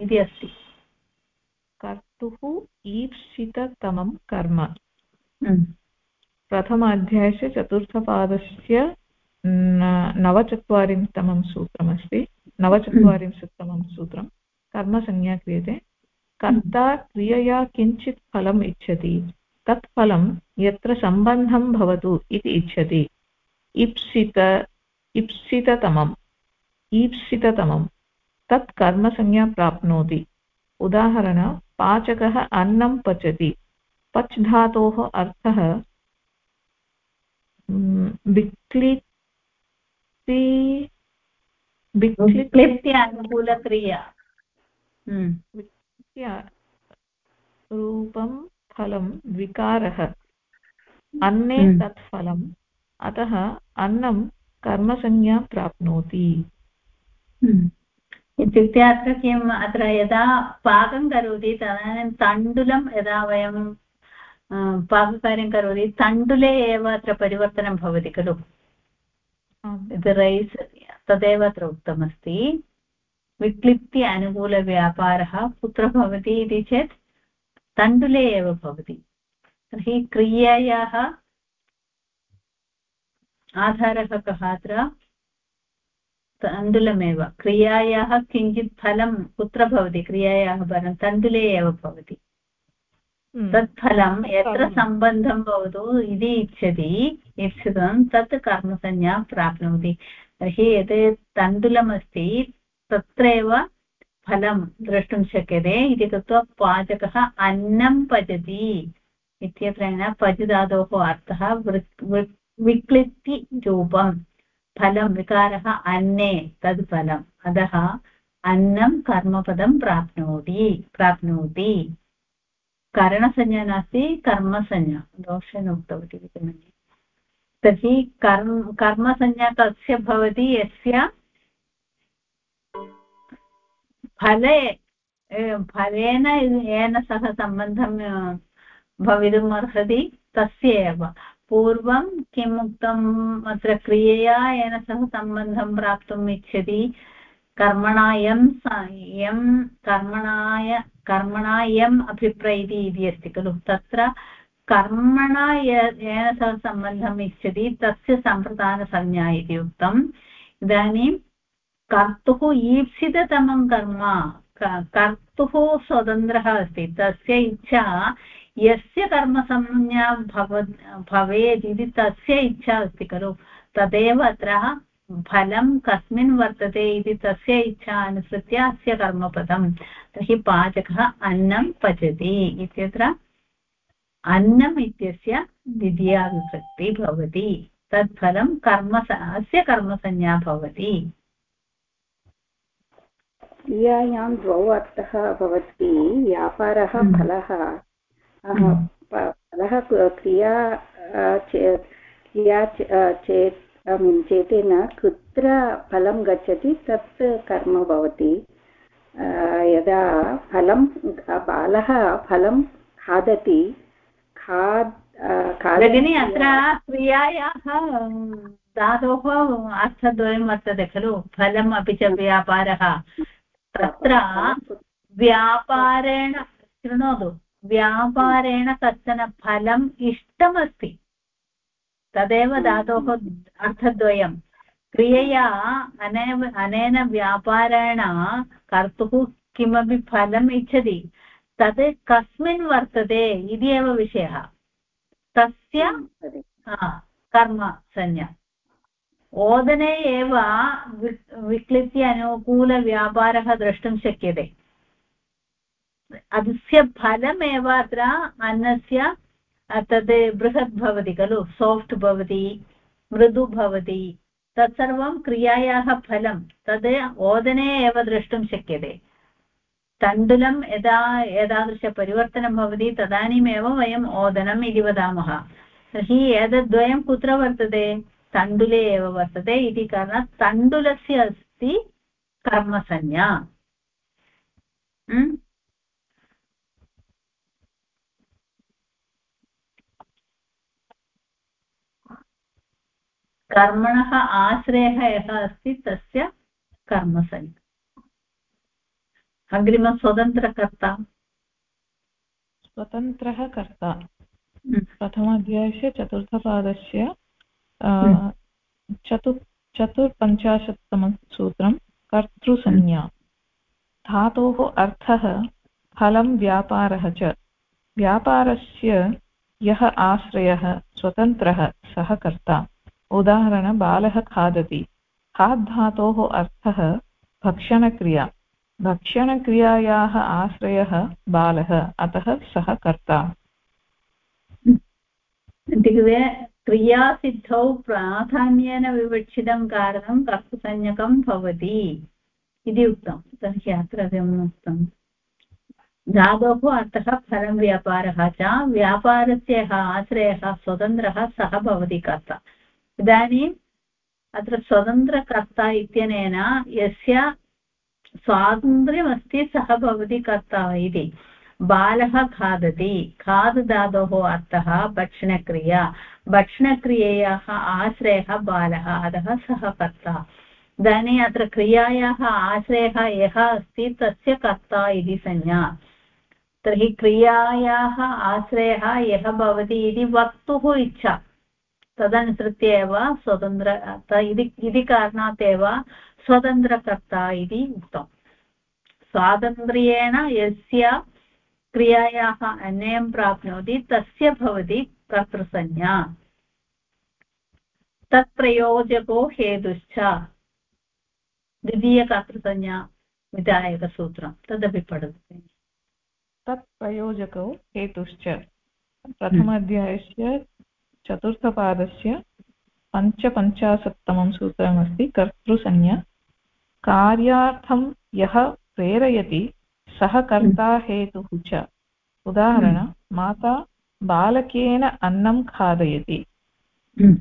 इति अस्ति कर्तुः ईप्सिततमं कर्म प्रथम अध्यायस्य चतुर्थपादस्य नवचत्वारिंशतमं सूत्रमस्ति. नवचत्वारिंशत्तमं सूत्रं. कर्मसंज्ञा क्रियते. कर्ता क्रियया किञ्चित् फलम् इच्छति. तत् फलं यत्र सम्बन्धं भवतु इति इच्छति। इप्सित इप्सिततमम्। ईप्सिततमं तत् कर्मसंज्ञा प्राप्नोति। उदाहरण पाचकः अन्नं पचति। पच् धातोः अर्थः विक्लि विक्लिप्ति हम्म। रूपं फलं विकारः। अन्ने हम्म। तत् फलम् अतः अन्नं कर्मसंज्ञा प्राप्नोति। हम्म। इत्युक्ते अत्र किम् अत्र यदा पाकं करोति तदानीं तण्डुलं यदा वयं पाककार्यं करोति तण्डुले एव अत्र परिवर्तनं भवति खलु। रैस् तदेव अत्र उक्तमस्ति। विक्लिप्ति अनुकूलव्यापारः कुत्र भवति इति चेत् तण्डुले एव भवति। तर्हि क्रियायाः आधारः कः अत्र? तण्डुलमेव। क्रियायाः किञ्चित् फलं कुत्र भवति? क्रियायाः फलं तण्डुले एव भवति। तत् फलं यत्र सम्बन्धं भवतु इति इच्छति इच्छितं तत् कर्मसंज्ञा प्राप्नोति। तर्हि यत् तण्डुलमस्ति तत्रैव फलं द्रष्टुं शक्यते इति कृत्वा पाचकः अन्नं पचति इत्यत्रेण पचि धातोः अर्थः विक्लिप्ति रूपं फलं विकारः अन्ने तद् फलम्। अतः अन्नं कर्मपदं प्राप्नोति प्राप्नोति। करणसंज्ञा नास्ति, कर्मसंज्ञा। दोषेण उक्तवती तर्हि कर्म कर्मसंज्ञा कस्य भवति यस्य फले फलेन येन सह सम्बन्धं भवितुम् अर्हति तस्य एव पूर्वं किम् उक्तम् अत्र क्रियया येन सह सम्बन्धं प्राप्तुम् इच्छति कर्मणा यं यं कर्मणाय कर्मणा यम् अभिप्रैति इति अस्ति खलु तत्र कर्मणा येन सह सम्बन्धम् इच्छति तस्य सम्प्रदानसंज्ञा इति उक्तम् इदानीं कर्तुः ईप्सिततमं कर्म कर्तुः स्वतन्त्रः अस्ति। तस्य इच्छा, यस्य कर्मसंज्ञा भव भवेत् इति तस्य इच्छा अस्ति खलु। तदेव अत्र फलं कस्मिन् वर्तते इति तस्य इच्छा अनुसृत्य अस्य कर्मपदं तर्हि पाचकः अन्नं पचति इत्यत्र अन्नम् इत्यस्य द्वितीया विभक्ति भवति तत्फलं कर्म अस्य कर्मसंज्ञा भवति। क्रियायां द्वौ अर्थः भवति व्यापारः हम्म। फलः हम्म। फलः क्रिया क्रिया चेत् चेतेन कुत्र फलं गच्छति तत् कर्म भवति यदा फलं बालः फलं खादति खाद् भगिनि अत्र क्रियायाः धातोः अर्थद्वयं वर्तते खलु फलम् अपि च व्यापारः तत्र व्यापारेण शृणोतु व्यापारेण कश्चन फलम् इष्टमस्ति। तदेव धातोः अर्थद्वयं। क्रियया अनेन अनेन व्यापारेण कर्तुः किमपि फलम् इच्छति तत् कस्मिन् वर्तते इति एव विषयः। तस्य कर्म संज्ञा। ओदने एव विक्लित्य अनुकूलव्यापारः द्रष्टुं शक्यते। अस्य फलमेव अत्र अन्नस्य तद् बृहत् भवति खलु साफ्ट् भवति, मृदु भवति, तत्सर्वं क्रियायाः फलं तद् ओदने एव द्रष्टुं शक्यते। तण्डुलं यदा एतादृशपरिवर्तनं भवति, तदानीमेव वयम् ओदनम् इति वदामः। तर्हि एतद्वयं कुत्र वर्तते? तण्डुले एव वर्तते इति कारणात् तण्डुलस्य अस्ति कर्मसंज्ञा। कर्मणः आश्रयः यः अस्ति तस्य कर्मसंज्ञा। अग्रिमस्वतन्त्रकर्ता। स्वतन्त्रः कर्ता। प्रथमाध्यायस्य चतुर्थपादस्य चतु चतुर्पञ्चाशत्तमं सूत्रं कर्तृसंज्ञा। धातोः अर्थः फलं व्यापारः च। व्यापारस्य यः आश्रयः स्वतन्त्रः सः कर्ता। उदाहरण बालः खादति। खाद् धातोः अर्थः भक्षणक्रिया। भक्षणक्रियायाः आश्रयः बालः अतः सः कर्ता। इत्युक्ते क्रियासिद्धौ प्राधान्येन विवक्षितं कारणं कर्तृसंज्ञकं भवति इति उक्तं। तर्हि अत्र उक्तं। धातोः अर्थः फलं व्यापारः च, व्यापारस्य आश्रयः स्वतन्त्रः सः भवति कर्ता। इदानीम् अत्र स्वतन्त्रकर्ता इत्यनेन यस्य स्वातन्त्र्यमस्ति सः भवति कर्ता इति। बालः खादति। खाद् धातोः अर्थः भक्षणक्रिया। भक्षणक्रियायाः, आश्रयः, बालः अतः सः कर्ता। इदानीम् अत्र क्रियायाः, आश्रयः यः अस्ति, तस्य कर्ता इति संज्ञा। तर्हि क्रियायाः, आश्रयः यः भवति इति वक्तुः इच्छा। तदनुसृत्य एव स्वतन्त्र इति कारणात् एव स्वतन्त्रकर्ता इति उक्तम्। स्वातन्त्र्येण यस्य क्रियायाः अन्यं प्राप्नोति, तस्य भवति कर्तृसंज्ञा तत्प्रयोजको हेतुश्च। द्वितीयकर्तृसंज्ञा विधायकसूत्रं। तदपि पठतु। तत्प्रयोजकौ हेतुश्च। प्रथमाध्यायस्य चतुर्थपादस्य पञ्चपञ्चाशत्तमं सूत्रमस्ति कर्तृसंज्ञा। कार्यार्थं यः प्रेरयति सः कर्ता हेतुः च। उदाहरण हम्म। माता बालकेन अन्नं खादयति। हम्म।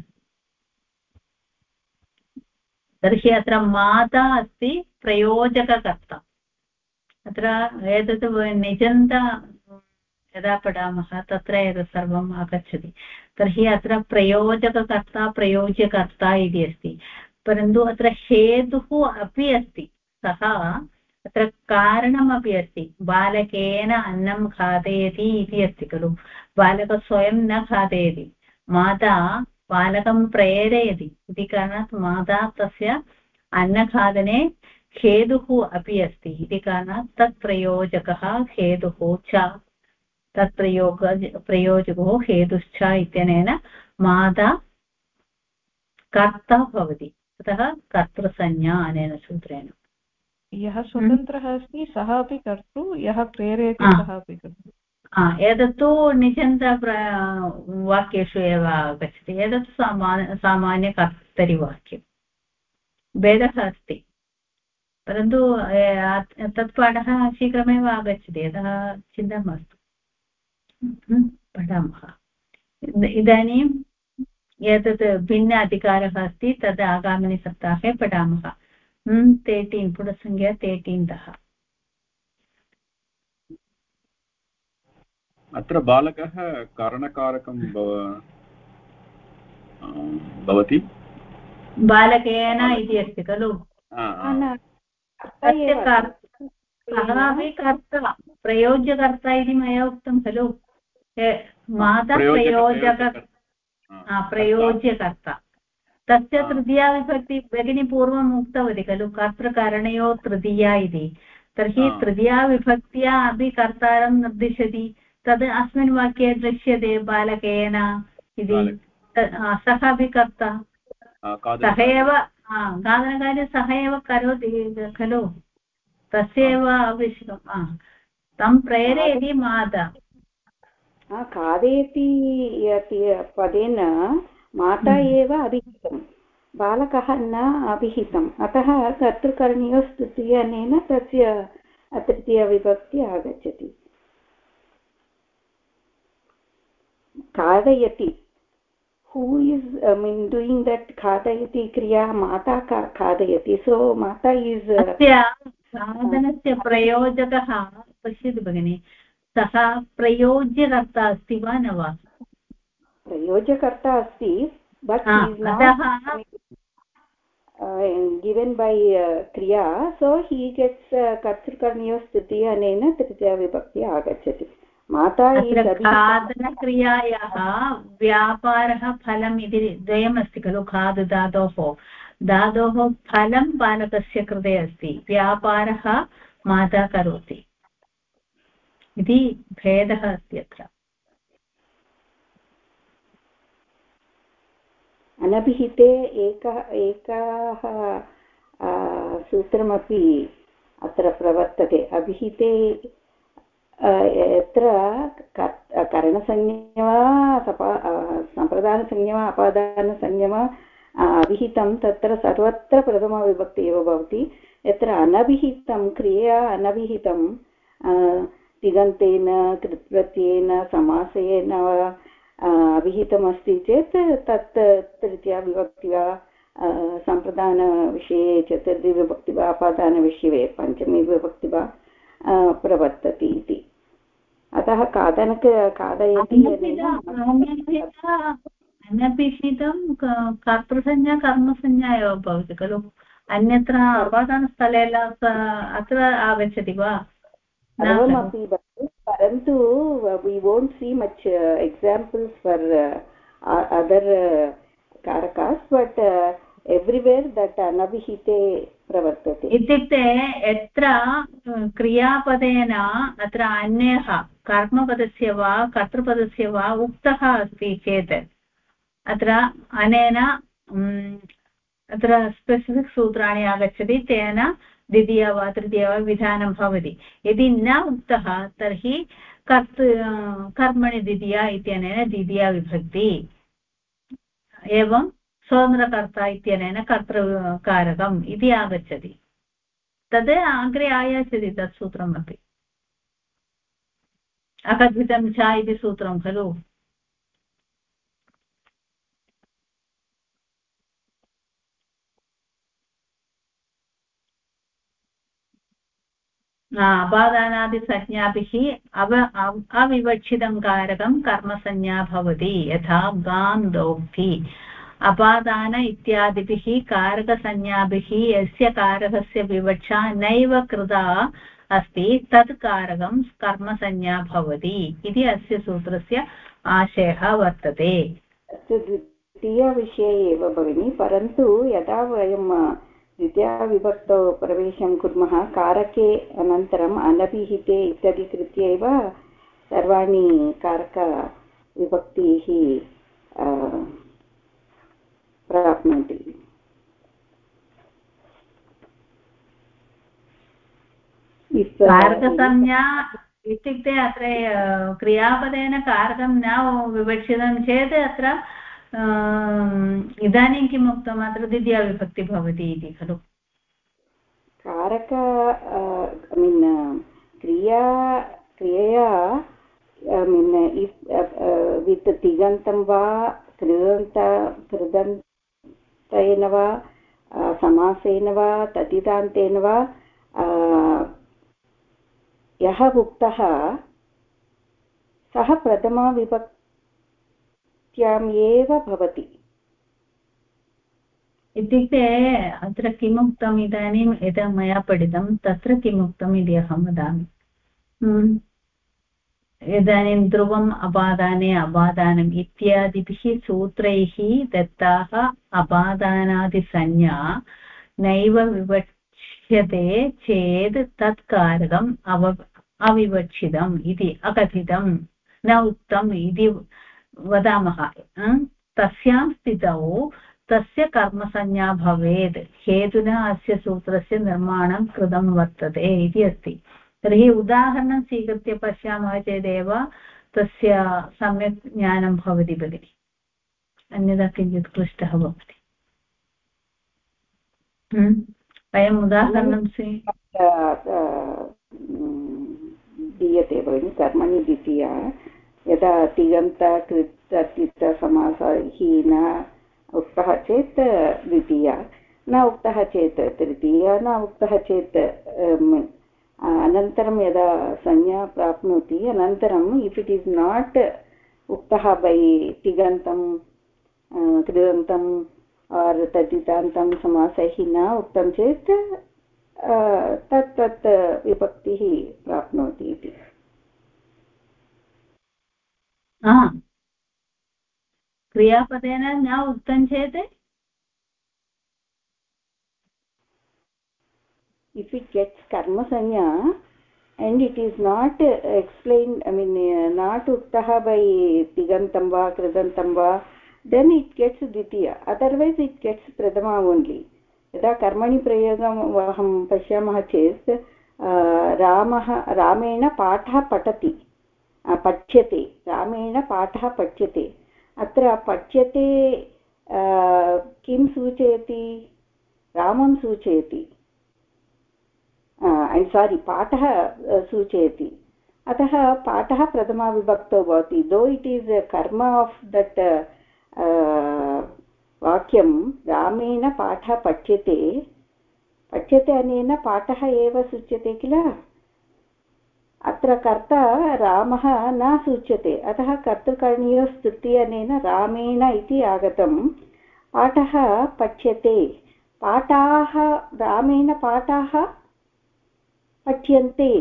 तर्हि अत्र माता अस्ति प्रयोजककर्ता। अत्र एतत् निजन्त यदा पठामः तत्र एतत् सर्वम् आगच्छति। तर्हि अत्र प्रयोजककर्ता प्रयोज्यकर्ता इति अस्ति। परन्तु अत्र हेतुः अपि अस्ति। सः अत्र कारणमपि अस्ति। बालकेन अन्नं खादयति इति अस्ति खलु। बालकः स्वयं न खादयति। माता बालकं प्रेरयति। इति कारणात् माता तस्य अन्नखादने हेतुः अपि अस्ति। इति कारणात् तत् प्रयोजकः हेतुः च, तत् प्रयोग, प्रयोजको हेतुश्च इत्यनेन माता कर्ता भवति। अतः कर्तृसंज्ञा अनेन सूत्रेण। यः स्वतन्त्रः अस्ति सः अपि कर्तृ यः प्रेरयति सः अपि कर्तृ। एतत्तु निचन्त वाक्येषु एव आगच्छति। एतत् सामान्य सामान्यकर्तरिवाक्यं भेदः अस्ति। परन्तु तत् पाठः शीघ्रमेव आगच्छति। अतः चिन्ता मास्तु। पठामः। इदानीं एतत् भिन्न अधिकारः अस्ति तद् आगामिनि सप्ताहे पठामः। तेटीन् पुटसङ्ख्या तेटीन् तः अत्र बालकः कारणकारकं भवति? बालकेन इति अस्ति खलु? कर्ता प्रयोज्यकर्ता इति मया उक्तं खलु. माता प्रयोजक प्रयोज्यकर्ता. तस्य तृतीया विभक्ति भगिनी पूर्वम् उक्तवती खलु? कर्तृकरणयो तृतीया इति। तर्हि तृतीया विभक्त्या अपि कर्तारं निर्दिशति। तद् अस्मिन् वाक्ये दृश्यते बालकेन इति। सः अपि कर्ता। सः एव खादनकार्ये सः एव करोति खलु? तस्य एव आवश्यकं तं प्रेरयति माता। खादयति पदेन माता हम्म। एव अभिहितं बालकः न अभिहितम्। अतः कर्तृकरणीयस्तुति तस्य तृतीयविभक्ति आगच्छति। खादयति। Who is I mean doing that खादयति क्रिया माता खादयति। सो माता इस् खादनस्य प्रयोजकः पश्यतु भगिनि। सः प्रयोज्यकर्ता अस्ति वा न वा? प्रयोज्यकर्ता अस्ति गिवेन् बै क्रिया सो हि गेट्स् कर्तृकर्णीयस्थिति अनेन तृतीयविभक्ति आगच्छति। माता खादनक्रियायाः व्यापारः फलम् इति द्वयमस्ति खलु खाद् धातोः। धातोः फलं बालकस्य कृते अस्ति व्यापारः माता करोति। इति भेदः अस्ति अत्र अनभिहिते एकः एकः सूत्रमपि अत्र प्रवर्तते। अभिहिते यत्र करणसंज्ञा वा सपा सम्प्रदानसंज्ञा वा अपादानसंज्ञा वा अभिहितं तत्र सर्वत्र प्रथमविभक्ति एव भवति। यत्र अनभिहितं क्रिया, अनभिहितं तिगन्तेन कृत्प्रत्ययेन समासेन अभिहितमस्ति चेत् तत् तृतीया विभक्ति वा सम्प्रदानविषये चतुर्थीविभक्ति वा अपादानविषये पञ्चमी विभक्ति वा प्रवर्तति इति। अतः खादनक खादयति अनभिहितं कर्तृसंज्ञा कर्मसंज्ञा एव भवति खलु। अन्यत्र अपादानस्थले अत्र आगच्छति वा? सर्वमपि परन्तु we won't see much examples for other कारकास् but everywhere that अनभिहिते प्रवर्तते इत्युक्ते यत्र क्रियापदेन अत्र अन्यः कर्मपदस्य वा कर्तृपदस्य वा उक्तः अस्ति चेत् अत्र अनेन अत्र स्पेसिफिक् सूत्राणि आगच्छति तेन द्वितीया वा, तृतीया वा विधानं भवति। यदि न उक्तः, तर्हि कर्तृ, कर्मणि द्वितीया इत्यनेन द्वितीया विभक्ति। एवं स्वतन्त्रकर्ता इत्यनेन कर्तृकारकम् इति आगच्छति। तद् अग्रे आयास्यति तत् सूत्रम् अपि अकथितं च इति सूत्रं खलु। अपादानादिसंज्ञाभिः अव अविवक्षितं कारकं कर्मसंज्ञा भवति यथा गान् दोक्ति अपादान इत्यादिभिः कारकसंज्ञाभिः यस्य कारकस्य विवक्षा नैव कृता अस्ति तत् कारकं कर्मसंज्ञा भवति इति अस्य सूत्रस्य आशयः वर्तते द्वितीयविषये एव भगिनि परन्तु यदा वयं द्वितीयाविभक्तौ प्रवेशं कुर्मः। कारके अनन्तरम् अनभिहिते इत्यादि कृत्य एव सर्वाणि कारकविभक्तिः प्राप्नोति। कारकसंज्ञा इत्युक्ते अत्र क्रियापदेन कारकं न विवक्षितं चेत् अत्र इदानीं किम् उक्तम्? अत्र द्वितीयाविभक्ति भवति इति, खलु। कारक ऐ मीन्, क्रिया, क्रियया, ऐ मीन् वित् तिगन्तं वा कृदन्त कृदन्तेन वा समासेन वा तदितान्तेन वा यः उक्तः, सः प्रथमाविभक्ति त्याम् एव भवति। इत्युक्ते अत्र किमुक्तम् इदानीं यदा मया पठितं, तत्र किमुक्तम् इति अहं वदामि। हम्म। इदानीं ध्रुवम्, अपादाने अपादानम् इत्यादिभिः सूत्रैः दत्ताः अपादानादिसंज्ञा नैव विवक्ष्यते चेत् तत् कारकम् अव, अविवक्षितम् इति अकथितं न उक्तम् इति वदामः तस्यां स्थितौ, तस्य कर्मसंज्ञा भवेत् हेतुना अस्य सूत्रस्य निर्माणं कृतं वर्तते इति अस्ति। तर्हि उदाहरणं स्वीकृत्य पश्यामः चेदेव, तस्य सम्यक् ज्ञानं भवति भगिनि। अन्यथा किञ्चित् क्लिष्टः भवति। वयम् उदाहरणं स्वी दीयते भगिनि, कर्मणि द्वितीया। यदा तिगन्त कृत समासः न उक्तः चेत् द्वितीया, न उक्तः चेत् तृतीया, न उक्तः चेत् अनन्तरं यदा संज्ञा प्राप्नोति अनन्तरम् इफ् इट् इस् नाट् उक्तः बै तिगन्तं कृदन्तम् आर् तद्दितान्तं समासैः न उक्तं चेत् तत् विभक्तिः प्राप्नोति इति। क्रियापदेन न उक्तं चेत् it gets karma sanya and it is not explained i mean not uttah by tigantam va kridantam va then it gets dvitiya otherwise it gets prathama only यदा कर्मणि प्रयोगम् अहं पश्यामः चेत् रामः रामेण पाठः पठति पठ्यते। रामेण पाठः पठ्यते। अत्र पठ्यते किं सूचयति? रामं सूचयति। ऐ सारि पाठः सूचयति। अतः पाठः प्रथमाविभक्तौ भवति। दो इट् इस् कर्म आफ् दट् वाक्यं रामेण पाठः पठ्यते पठ्यते अनेन पाठः एव सूच्यते किल? अत्र कर्ता रामः न सूच्यते। अतः कर्तृकरणीयस्तुति अनेन रामेण इति आगतं पाठः पठ्यते। पाठाः रामेण पाठाः पठ्यन्ते।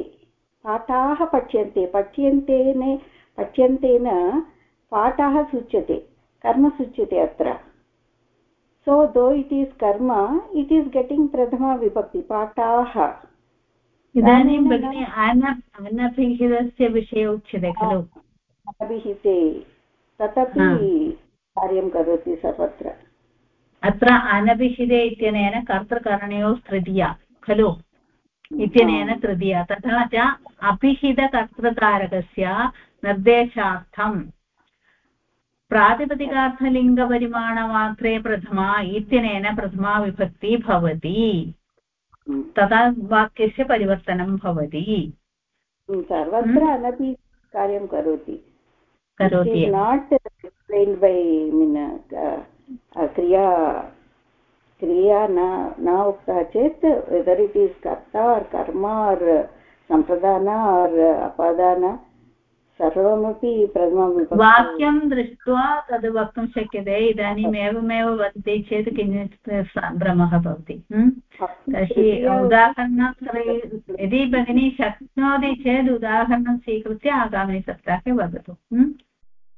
पाठाः पठ्यन्ते। पठ्यन्तेन पठ्यन्तेन पाठाः सूच्यते। कर्म सूच्यते अत्र। सो दो इट् इस् कर्म इट् इस् गेटिङ्ग् प्रथमा विभक्ति पाठाः। इदानीं भगिनि अनभिहितस्य विषये उच्यते खलु? अनभिहिते तदपि कार्यं करोति सर्वत्र। अत्र अनभिहिते इत्यनेन कर्तृकरणयोः तृतीया खलु? इत्यनेन तृतीया। तथा च अभिहितकर्तृकारकस्य निर्देशार्थं प्रातिपदिकार्थलिङ्गपरिमाणमात्रे प्रथमा इत्यनेन प्रथमा विभक्ति भवति। तदा वाक्यस्य परिवर्तनं भवति सर्वत्र अनपि कार्यं करोति करोति नाट् एक्स्प्लेन् बै मीन् क्रिया क्रिया न न उक्ता चेत् वेदर् इट् इस् कर्ता आर् कर्म आर् सम्प्रदान आर् अपादान सर्वमपि वाक्यं दृष्ट्वा तद् वक्तुं शक्यते इदानीम् एवमेव वदति चेत् किञ्चित् भ्रमः भवति तर्हि उदाहरणं यदि भगिनी शक्नोति चेत् उदाहरणं स्वीकृत्य आगामिसप्ताहे वदतु